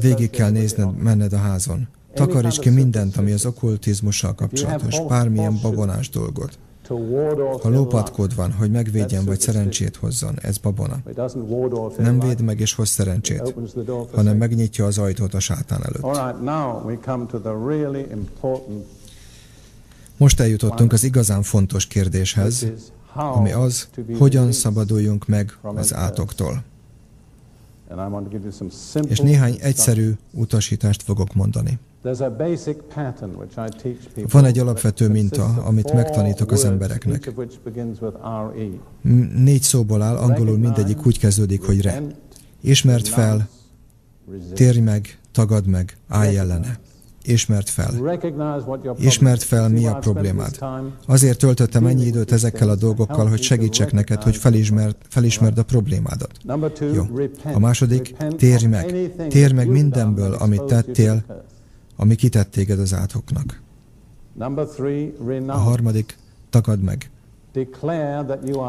végig kell nézned, menned a házon. Takaríts ki mindent, ami az okkultizmussal kapcsolatos, bármilyen babonás dolgot. Ha lópatkód van, hogy megvédjen vagy szerencsét hozzon, ez babona. Nem véd meg és hoz szerencsét, hanem megnyitja az ajtót a sátán előtt. Most eljutottunk az igazán fontos kérdéshez, ami az, hogyan szabaduljunk meg az átoktól. És néhány egyszerű utasítást fogok mondani. Van egy alapvető minta, amit megtanítok az embereknek. Négy szóból áll, angolul mindegyik úgy kezdődik, hogy re. Ismert fel, térj meg, tagad meg, állj ellene. ismert fel. Ismert fel, mi a problémád. Azért töltöttem ennyi időt ezekkel a dolgokkal, hogy segítsek neked, hogy felismerd, felismerd a problémádat. Jó. A második, térj meg. Térj meg mindenből, amit tettél, ami kitett téged az áthoknak. A harmadik, tagad meg.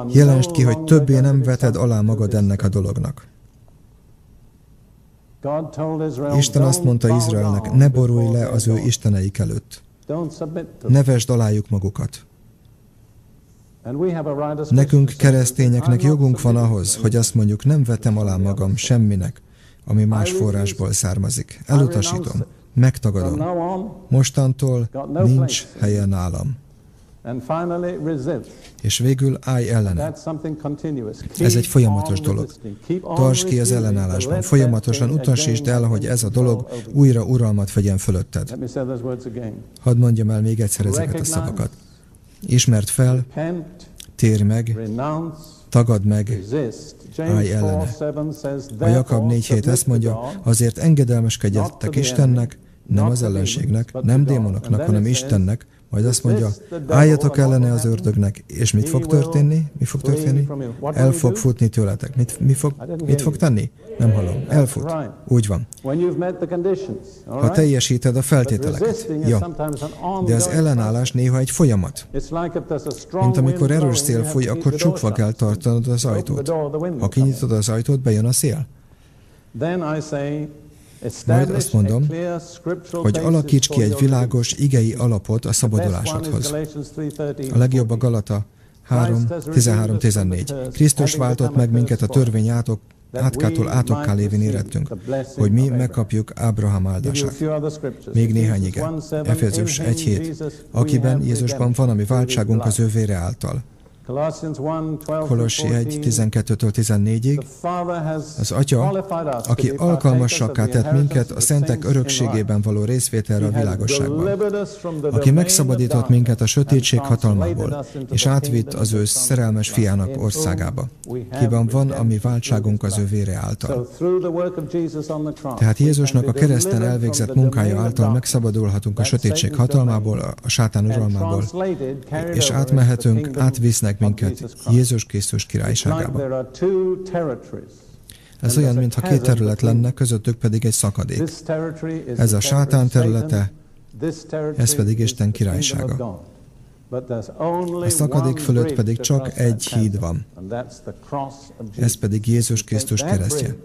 Jelensd ki, hogy többé nem veted alá magad ennek a dolognak. Isten azt mondta Izraelnek, ne borulj le az ő isteneik előtt. Ne vesd alájuk magukat. Nekünk, keresztényeknek jogunk van ahhoz, hogy azt mondjuk, nem vetem alá magam semminek, ami más forrásból származik. Elutasítom, megtagadom. Mostantól nincs helye nálam. És végül állj ellene. Ez egy folyamatos dolog. Tarts ki az ellenállásban. Folyamatosan utasítsd el, hogy ez a dolog újra uralmat vegyen fölötted. Hadd mondjam el még egyszer ezeket a szavakat. Ismert fel, térj meg, tagad meg, állj ellene. A Jakab 4 hét ezt mondja, azért engedelmeskedjetek Istennek, nem az ellenségnek, nem démonoknak, hanem Istennek, majd azt mondja, álljatok ellene az ördögnek, és mit fog történni? Mi fog történni? El fog futni tőletek. Mit, mi fog, mit fog tenni? Nem hallom. Elfut. Úgy van. Ha teljesíted a feltételeket. Ja. De az ellenállás néha egy folyamat. Mint amikor erős szél fúj, akkor csukva kell tartanod az ajtót. Ha kinyitod az ajtót, bejön a szél. Majd azt mondom, hogy alakíts ki egy világos, igei alapot a szabadulásodhoz. A legjobb a Galata 3, 13-14. Krisztus váltott meg minket a törvény átok, átkától átokká lévén érettünk, hogy mi megkapjuk Ábrahám áldását. Még néhány igen. Efézus 1.7. Akiben Jézusban van, ami váltságunk az ő vére által. Kolossi 1, 12-től 14-ig, az Atya, aki alkalmasakká tett minket a szentek örökségében való részvételre a világosságban, aki megszabadított minket a sötétség hatalmából, és átvitt az ő szerelmes fiának országába. Kiban van, ami váltságunk az ő vére által. Tehát Jézusnak a kereszten elvégzett munkája által megszabadulhatunk a sötétség hatalmából, a sátán uralmából, és átmehetünk, átvisznek minket Jézus Krisztus királyságába. Ez olyan, mintha két terület lenne, közöttük pedig egy szakadék. Ez a sátán területe, ez pedig Isten királysága. A szakadék fölött pedig csak egy híd van. Ez pedig Jézus Krisztus keresztje.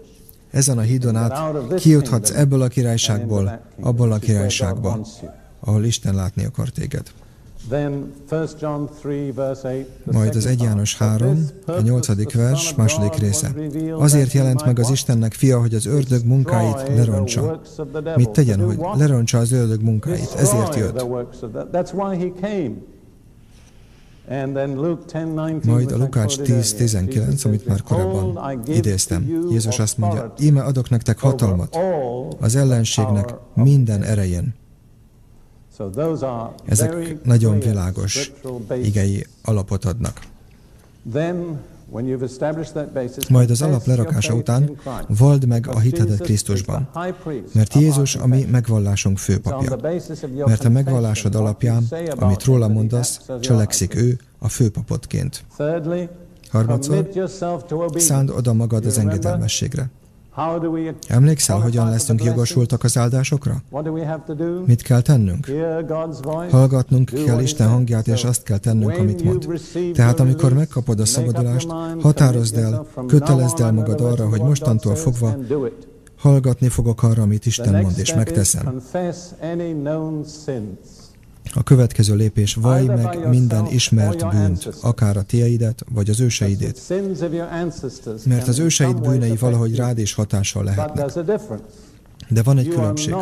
Ezen a hídon át kijuthatsz ebből a királyságból, abból a királyságba, ahol Isten látni akar téged. Majd az 1 János 3, a 8. vers, második része. Azért jelent meg az Istennek fia, hogy az ördög munkáit lerontsa. Mit tegyen, hogy lerontsa az ördög munkáit? Ezért jött. Majd a Lukács 10.19, amit már korábban idéztem. Jézus azt mondja, íme adok nektek hatalmat az ellenségnek minden erején. Ezek nagyon világos igei alapot adnak. Majd az alap lerakása után vald meg a hitedet Krisztusban, mert Jézus a mi megvallásunk főpapja. Mert a megvallásod alapján, amit róla mondasz, cselekszik ő a főpapodként. Harmadszor, szánd oda magad az engedelmességre. Emlékszel, hogyan leszünk jogosultak az áldásokra? Mit kell tennünk? Hallgatnunk kell Isten hangját, és azt kell tennünk, amit mond. Tehát amikor megkapod a szabadulást, határozd el, kötelezd el magad arra, hogy mostantól fogva hallgatni fogok arra, amit Isten mond, és megteszem. A következő lépés, vaj meg minden ismert bűnt, akár a tiaidet, vagy az őseidét. Mert az őseid bűnei valahogy rád is hatással lehetnek. De van egy különbség.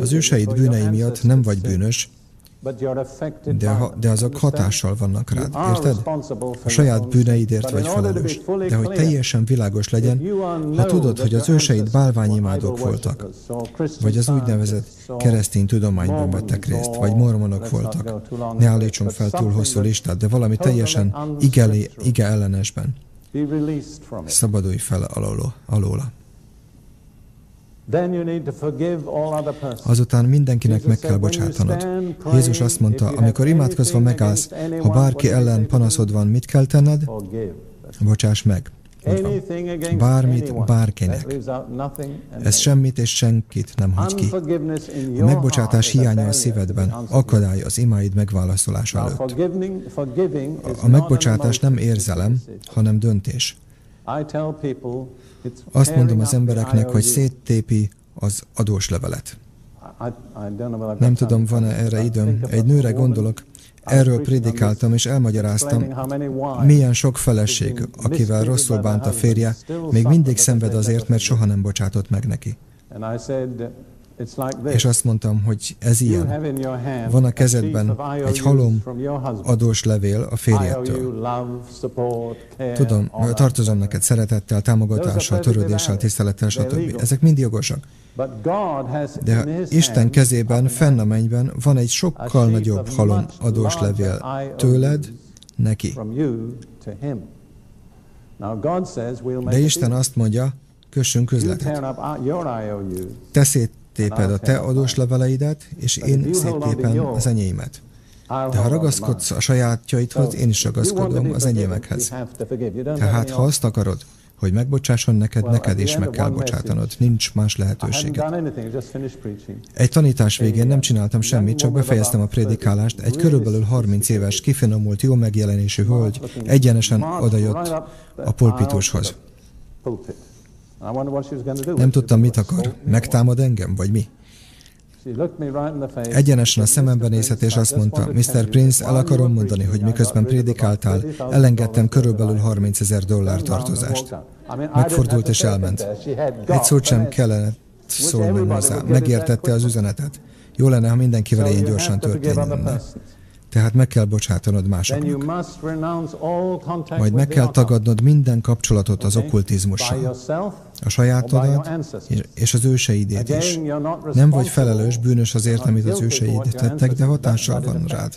Az őseid bűnei miatt nem vagy bűnös, de, ha, de azok hatással vannak rád, érted? A saját bűneidért vagy felelős. De hogy teljesen világos legyen, ha tudod, hogy az őseid bálványimádók voltak, vagy az úgynevezett keresztény tudományban vettek részt, vagy mormonok voltak, ne állítsunk fel túl hosszú listát, de valami teljesen ige, ige ellenesben. Szabadulj fel alóla. alóla. Azután mindenkinek meg kell bocsátanod. Jézus azt mondta, amikor imádkozva megállsz, ha bárki ellen panaszod van, mit kell tenned? Bocsáss meg. Bármit, bárkinek. Ez semmit és senkit nem hagy ki. A megbocsátás hiánya a szívedben akadály az imáid megválaszolása előtt. A megbocsátás nem érzelem, hanem döntés. Azt mondom az embereknek, hogy széttépi az adós levelet. Nem tudom, van-e erre időm. Egy nőre gondolok, Erről prédikáltam és elmagyaráztam, milyen sok feleség, akivel rosszul bánt a férje, még mindig szenved azért, mert soha nem bocsátott meg neki. És azt mondtam, hogy ez ilyen. Van a kezedben egy halom adós levél a férjettől. Tudom, tartozom neked szeretettel, támogatással, törődéssel, tisztelettel, stb. Ezek mind jogosak. De Isten kezében, fenn a mennyben van egy sokkal nagyobb halom adós levél tőled, neki. De Isten azt mondja, kössünk üzletet. Te széttéped a te adós leveleidet, és én széttépem az enyémet. De ha ragaszkodsz a sajátjaidhoz, én is ragaszkodom az enyémekhez. Tehát, ha azt akarod, hogy megbocsásson neked, neked is meg kell bocsátanod. Nincs más lehetőséged. Egy tanítás végén nem csináltam semmit, csak befejeztem a prédikálást. Egy körülbelül 30 éves, kifinomult, jó megjelenésű hölgy egyenesen odajött a pulpitushoz. Nem tudtam, mit akar. Megtámad engem, vagy mi? Egyenesen a szemembe nézett, és azt mondta, Mr. Prince, el akarom mondani, hogy miközben prédikáltál, elengedtem körülbelül 30 ezer dollár tartozást. Megfordult és elment. Egy szót sem kellett szólni hozzá. Megértette az üzenetet. Jó lenne, ha mindenkivel ilyen gyorsan történne. Tehát meg kell bocsátanod másoknak. Majd meg kell tagadnod minden kapcsolatot az okkultizmussal. A sajátodat és az őseidét is. Nem vagy felelős, bűnös azért, amit az őseid tettek, de hatással van rád.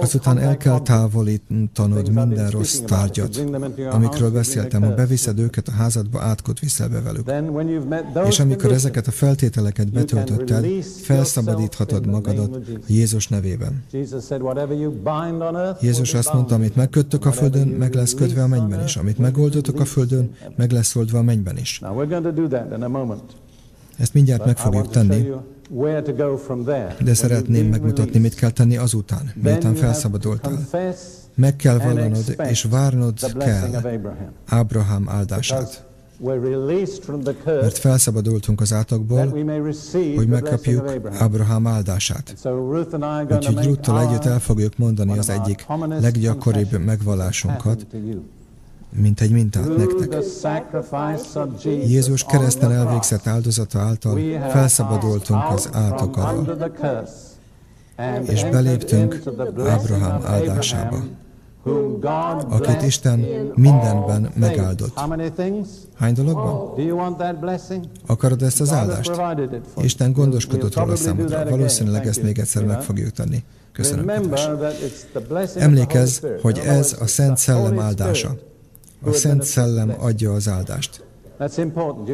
Azután el kell távolítanod minden rossz tárgyat, amikről beszéltem, ha beviszed őket a házadba, átkot viszel be velük. És amikor ezeket a feltételeket betöltötted, felszabadíthatod magadat Jézus nevében. Jézus azt mondta, amit megköttök a földön, meg lesz kötve a mennyben is. Amit megoldottok a földön, meg lesz oldva a mennyben is. Ezt mindjárt meg fogjuk tenni, de szeretném megmutatni, mit kell tenni azután, miután felszabadultál. Meg kell vallanod, és várnod kell Ábrahám áldását. Mert felszabadultunk az átokból, hogy megkapjuk Ábrahám áldását. Úgyhogy Ruttal együtt el fogjuk mondani az egyik leggyakoribb megvallásunkat, mint egy mintát nektek. Jézus kereszten elvégzett áldozata által felszabadultunk az átok alól, és beléptünk Ábrahám áldásába, akit Isten mindenben megáldott. Hány dologban? Akarod ezt az áldást? Isten gondoskodott róla számodra. Valószínűleg ezt még egyszer meg fogjuk tenni. Köszönöm, kedves. Emlékezz, hogy ez a Szent Szellem áldása. A Szent Szellem adja az áldást.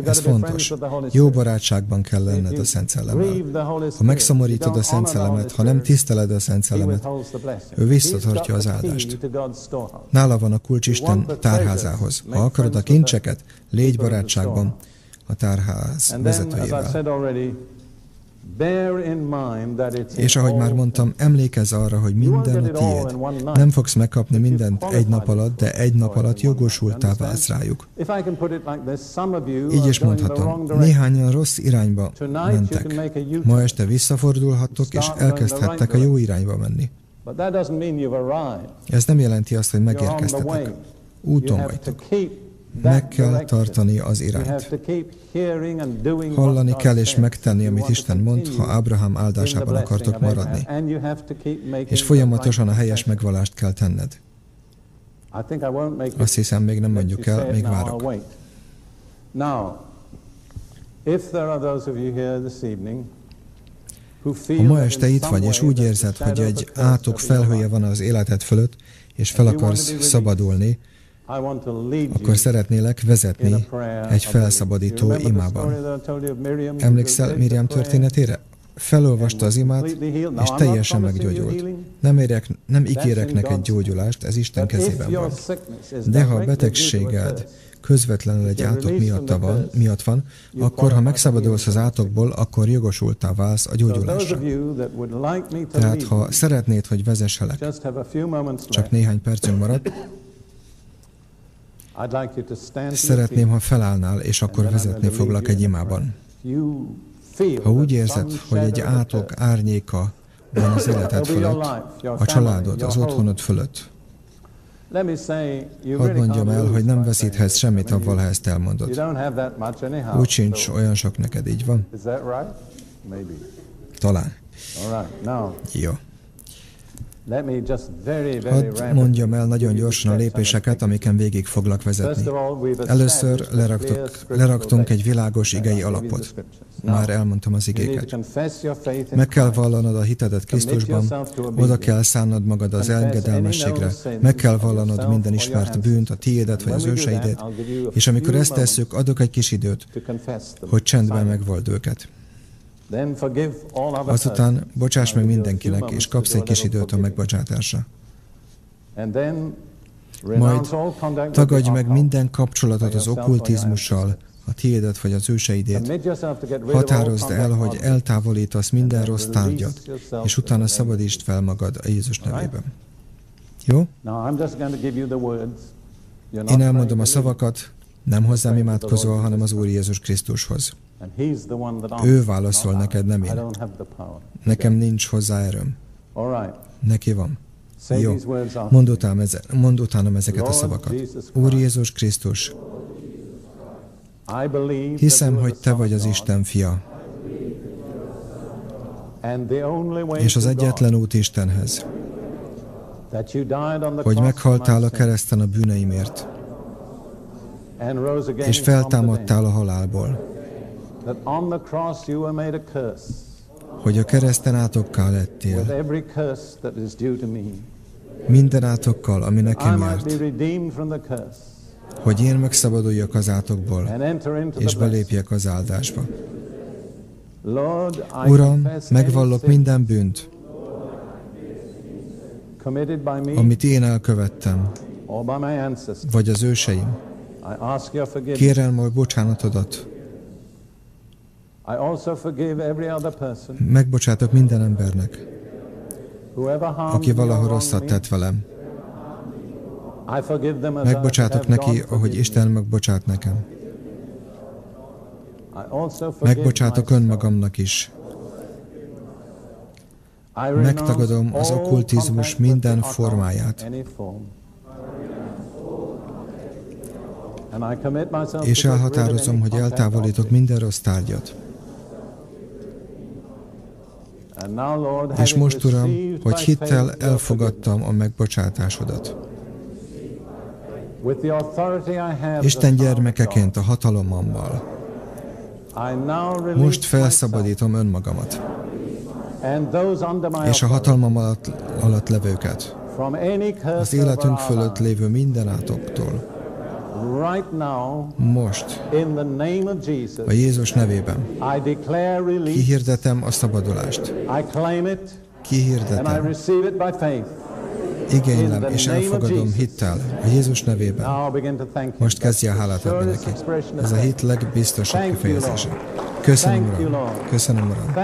Ez fontos. Jó barátságban kell lenned a Szent Szellemmel. Ha megszomorítod a Szent Szellemet, ha nem tiszteled a Szent Szellemet, ő visszatartja az áldást. Nála van a kulcs Isten tárházához. Ha akarod a kincseket, légy barátságban a tárház vezetőjével. És ahogy már mondtam, emlékezz arra, hogy minden a tiéd. Nem fogsz megkapni mindent egy nap alatt, de egy nap alatt jogosultá válsz rájuk. Így is mondhatom, néhányan rossz irányba mentek. Ma este visszafordulhattok, és elkezdhettek a jó irányba menni. Ez nem jelenti azt, hogy megérkeztetek. Úton vagytok. Meg kell tartani az irányt. Hallani kell és megtenni, amit Isten mond, ha Ábrahám áldásában akartok maradni. És folyamatosan a helyes megvalást kell tenned. Azt hiszem, még nem mondjuk el, még várok. Ha ma este itt vagy, és úgy érzed, hogy egy átok felhője van az életed fölött, és fel akarsz szabadulni, akkor szeretnélek vezetni egy felszabadító imában. Emlékszel Miriam történetére? Felolvasta az imát, és teljesen meggyógyult. Nem, érek, nem ígérek neked gyógyulást, ez Isten kezében van. De ha a betegséged közvetlenül egy átok miatt van, miatt van, akkor ha megszabadulsz az átokból, akkor jogosultá válsz a gyógyulásra. Tehát ha szeretnéd, hogy vezesselek, csak néhány percünk maradt, Szeretném, ha felállnál, és akkor vezetni foglak egy imában. Ha úgy érzed, hogy egy átok árnyéka van az életed fölött, a családod, az otthonod fölött, Hadd mondjam el, hogy nem veszíthetsz semmit avval, ha ezt elmondod. Úgy sincs olyan sok neked, így van? Talán. Jó. Hadd mondjam el nagyon gyorsan a lépéseket, amiken végig foglak vezetni. Először leraktuk, leraktunk egy világos igei alapot. Már elmondtam az igéket. Meg kell vallanod a hitedet Krisztusban, oda kell szánnod magad az engedelmességre, meg kell vallanod minden ismert bűnt, a tiédet vagy az őseidet, és amikor ezt tesszük, adok egy kis időt, hogy csendben megvold őket. Azután bocsáss meg mindenkinek, és kapsz egy kis időt a megbocsátásra. Majd tagadj meg minden kapcsolatot az okkultizmussal, a tiédet vagy az őseidét. Határozd el, hogy eltávolítasz minden rossz tárgyat, és utána szabadítsd fel magad a Jézus nevében. Jó? Én elmondom a szavakat, nem hozzám imádkozol, hanem az Úr Jézus Krisztushoz. Ő válaszol neked, nem én. Nekem nincs hozzá erőm. Neki van. Jó. Mondd utánam, eze, mondd utánam ezeket a szavakat. Úr Jézus Krisztus, hiszem, hogy Te vagy az Isten fia, és az egyetlen út Istenhez, hogy meghaltál a kereszten a bűneimért, és feltámadtál a halálból, hogy a kereszten átokká lettél, minden átokkal, ami nekem járt, hogy én megszabaduljak az átokból, és belépjek az áldásba. Uram, megvallok minden bűnt, amit én elkövettem, vagy az őseim. Kérem majd bocsánatodat. Megbocsátok minden embernek, aki valahol rosszat tett velem. Megbocsátok neki, ahogy Isten megbocsát nekem. Megbocsátok önmagamnak is. Megtagadom az okkultizmus minden formáját. És elhatározom, hogy eltávolítok minden rossz tárgyat. És most, Uram, hogy hittel elfogadtam a megbocsátásodat. Isten gyermekeként a hatalomammal. Most felszabadítom önmagamat, és a hatalmam alatt, alatt levőket, az életünk fölött lévő minden átoktól. Most, a Jézus nevében, kihirdetem a szabadulást. Kihirdetem. Igénylem és elfogadom hittel a Jézus nevében. Most kezdje a hálát adni neki. Ez a hit legbiztosabb kifejezése. Köszönöm, Uram. Köszönöm, Uram.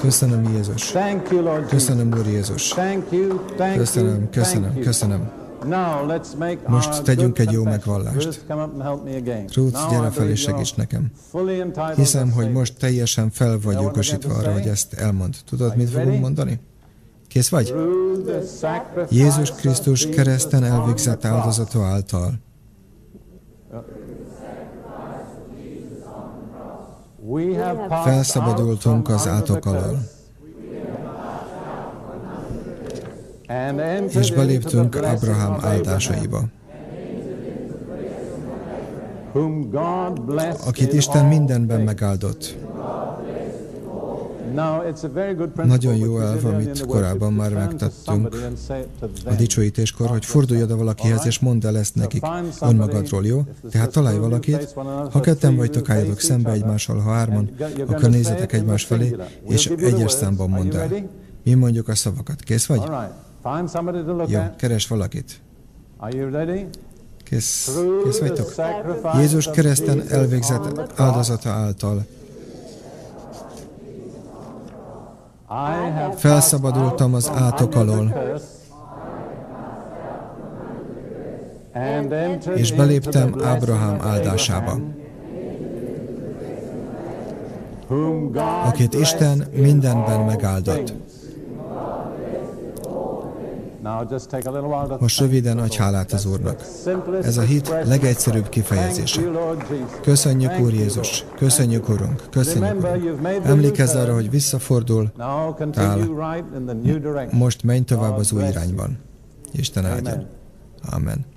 Köszönöm, Jézus. Köszönöm, Úr Jézus. Köszönöm, köszönöm, köszönöm. Most tegyünk egy jó megvallást. Ruth, gyere fel és segíts nekem. Hiszem, hogy most teljesen fel vagy jogosítva arra, hogy ezt elmond. Tudod, mit fogunk mondani? Kész vagy? Jézus Krisztus kereszten elvégzett áldozata által. Felszabadultunk az átok alól. És beléptünk Abraham áldásaiba, akit Isten mindenben megáldott. Nagyon jó elv, amit korábban már megtettünk a dicsőítéskor, hogy fordulj oda valakihez, és mondd el ezt nekik önmagadról, jó? Tehát találj valakit, ha ketten vagytok, álljatok szembe egymással, ha hárman, akkor nézzetek egymás felé, és egyes számban mondd el. Mi mondjuk a szavakat. Kész vagy? Jó, keres valakit. Kész, kész vagytok? Jézus kereszten elvégzett áldozata által. Felszabadultam az átok alól, és beléptem Ábrahám áldásába, akit Isten mindenben megáldott. Most röviden adj hálát az Úrnak. Ez a hit legegyszerűbb kifejezése. Köszönjük, Úr Jézus! Köszönjük, Urunk! Köszönjük, Urunk! Emlékezz arra, hogy visszafordul, tál. Most menj tovább az új irányban. Isten áldja. Amen.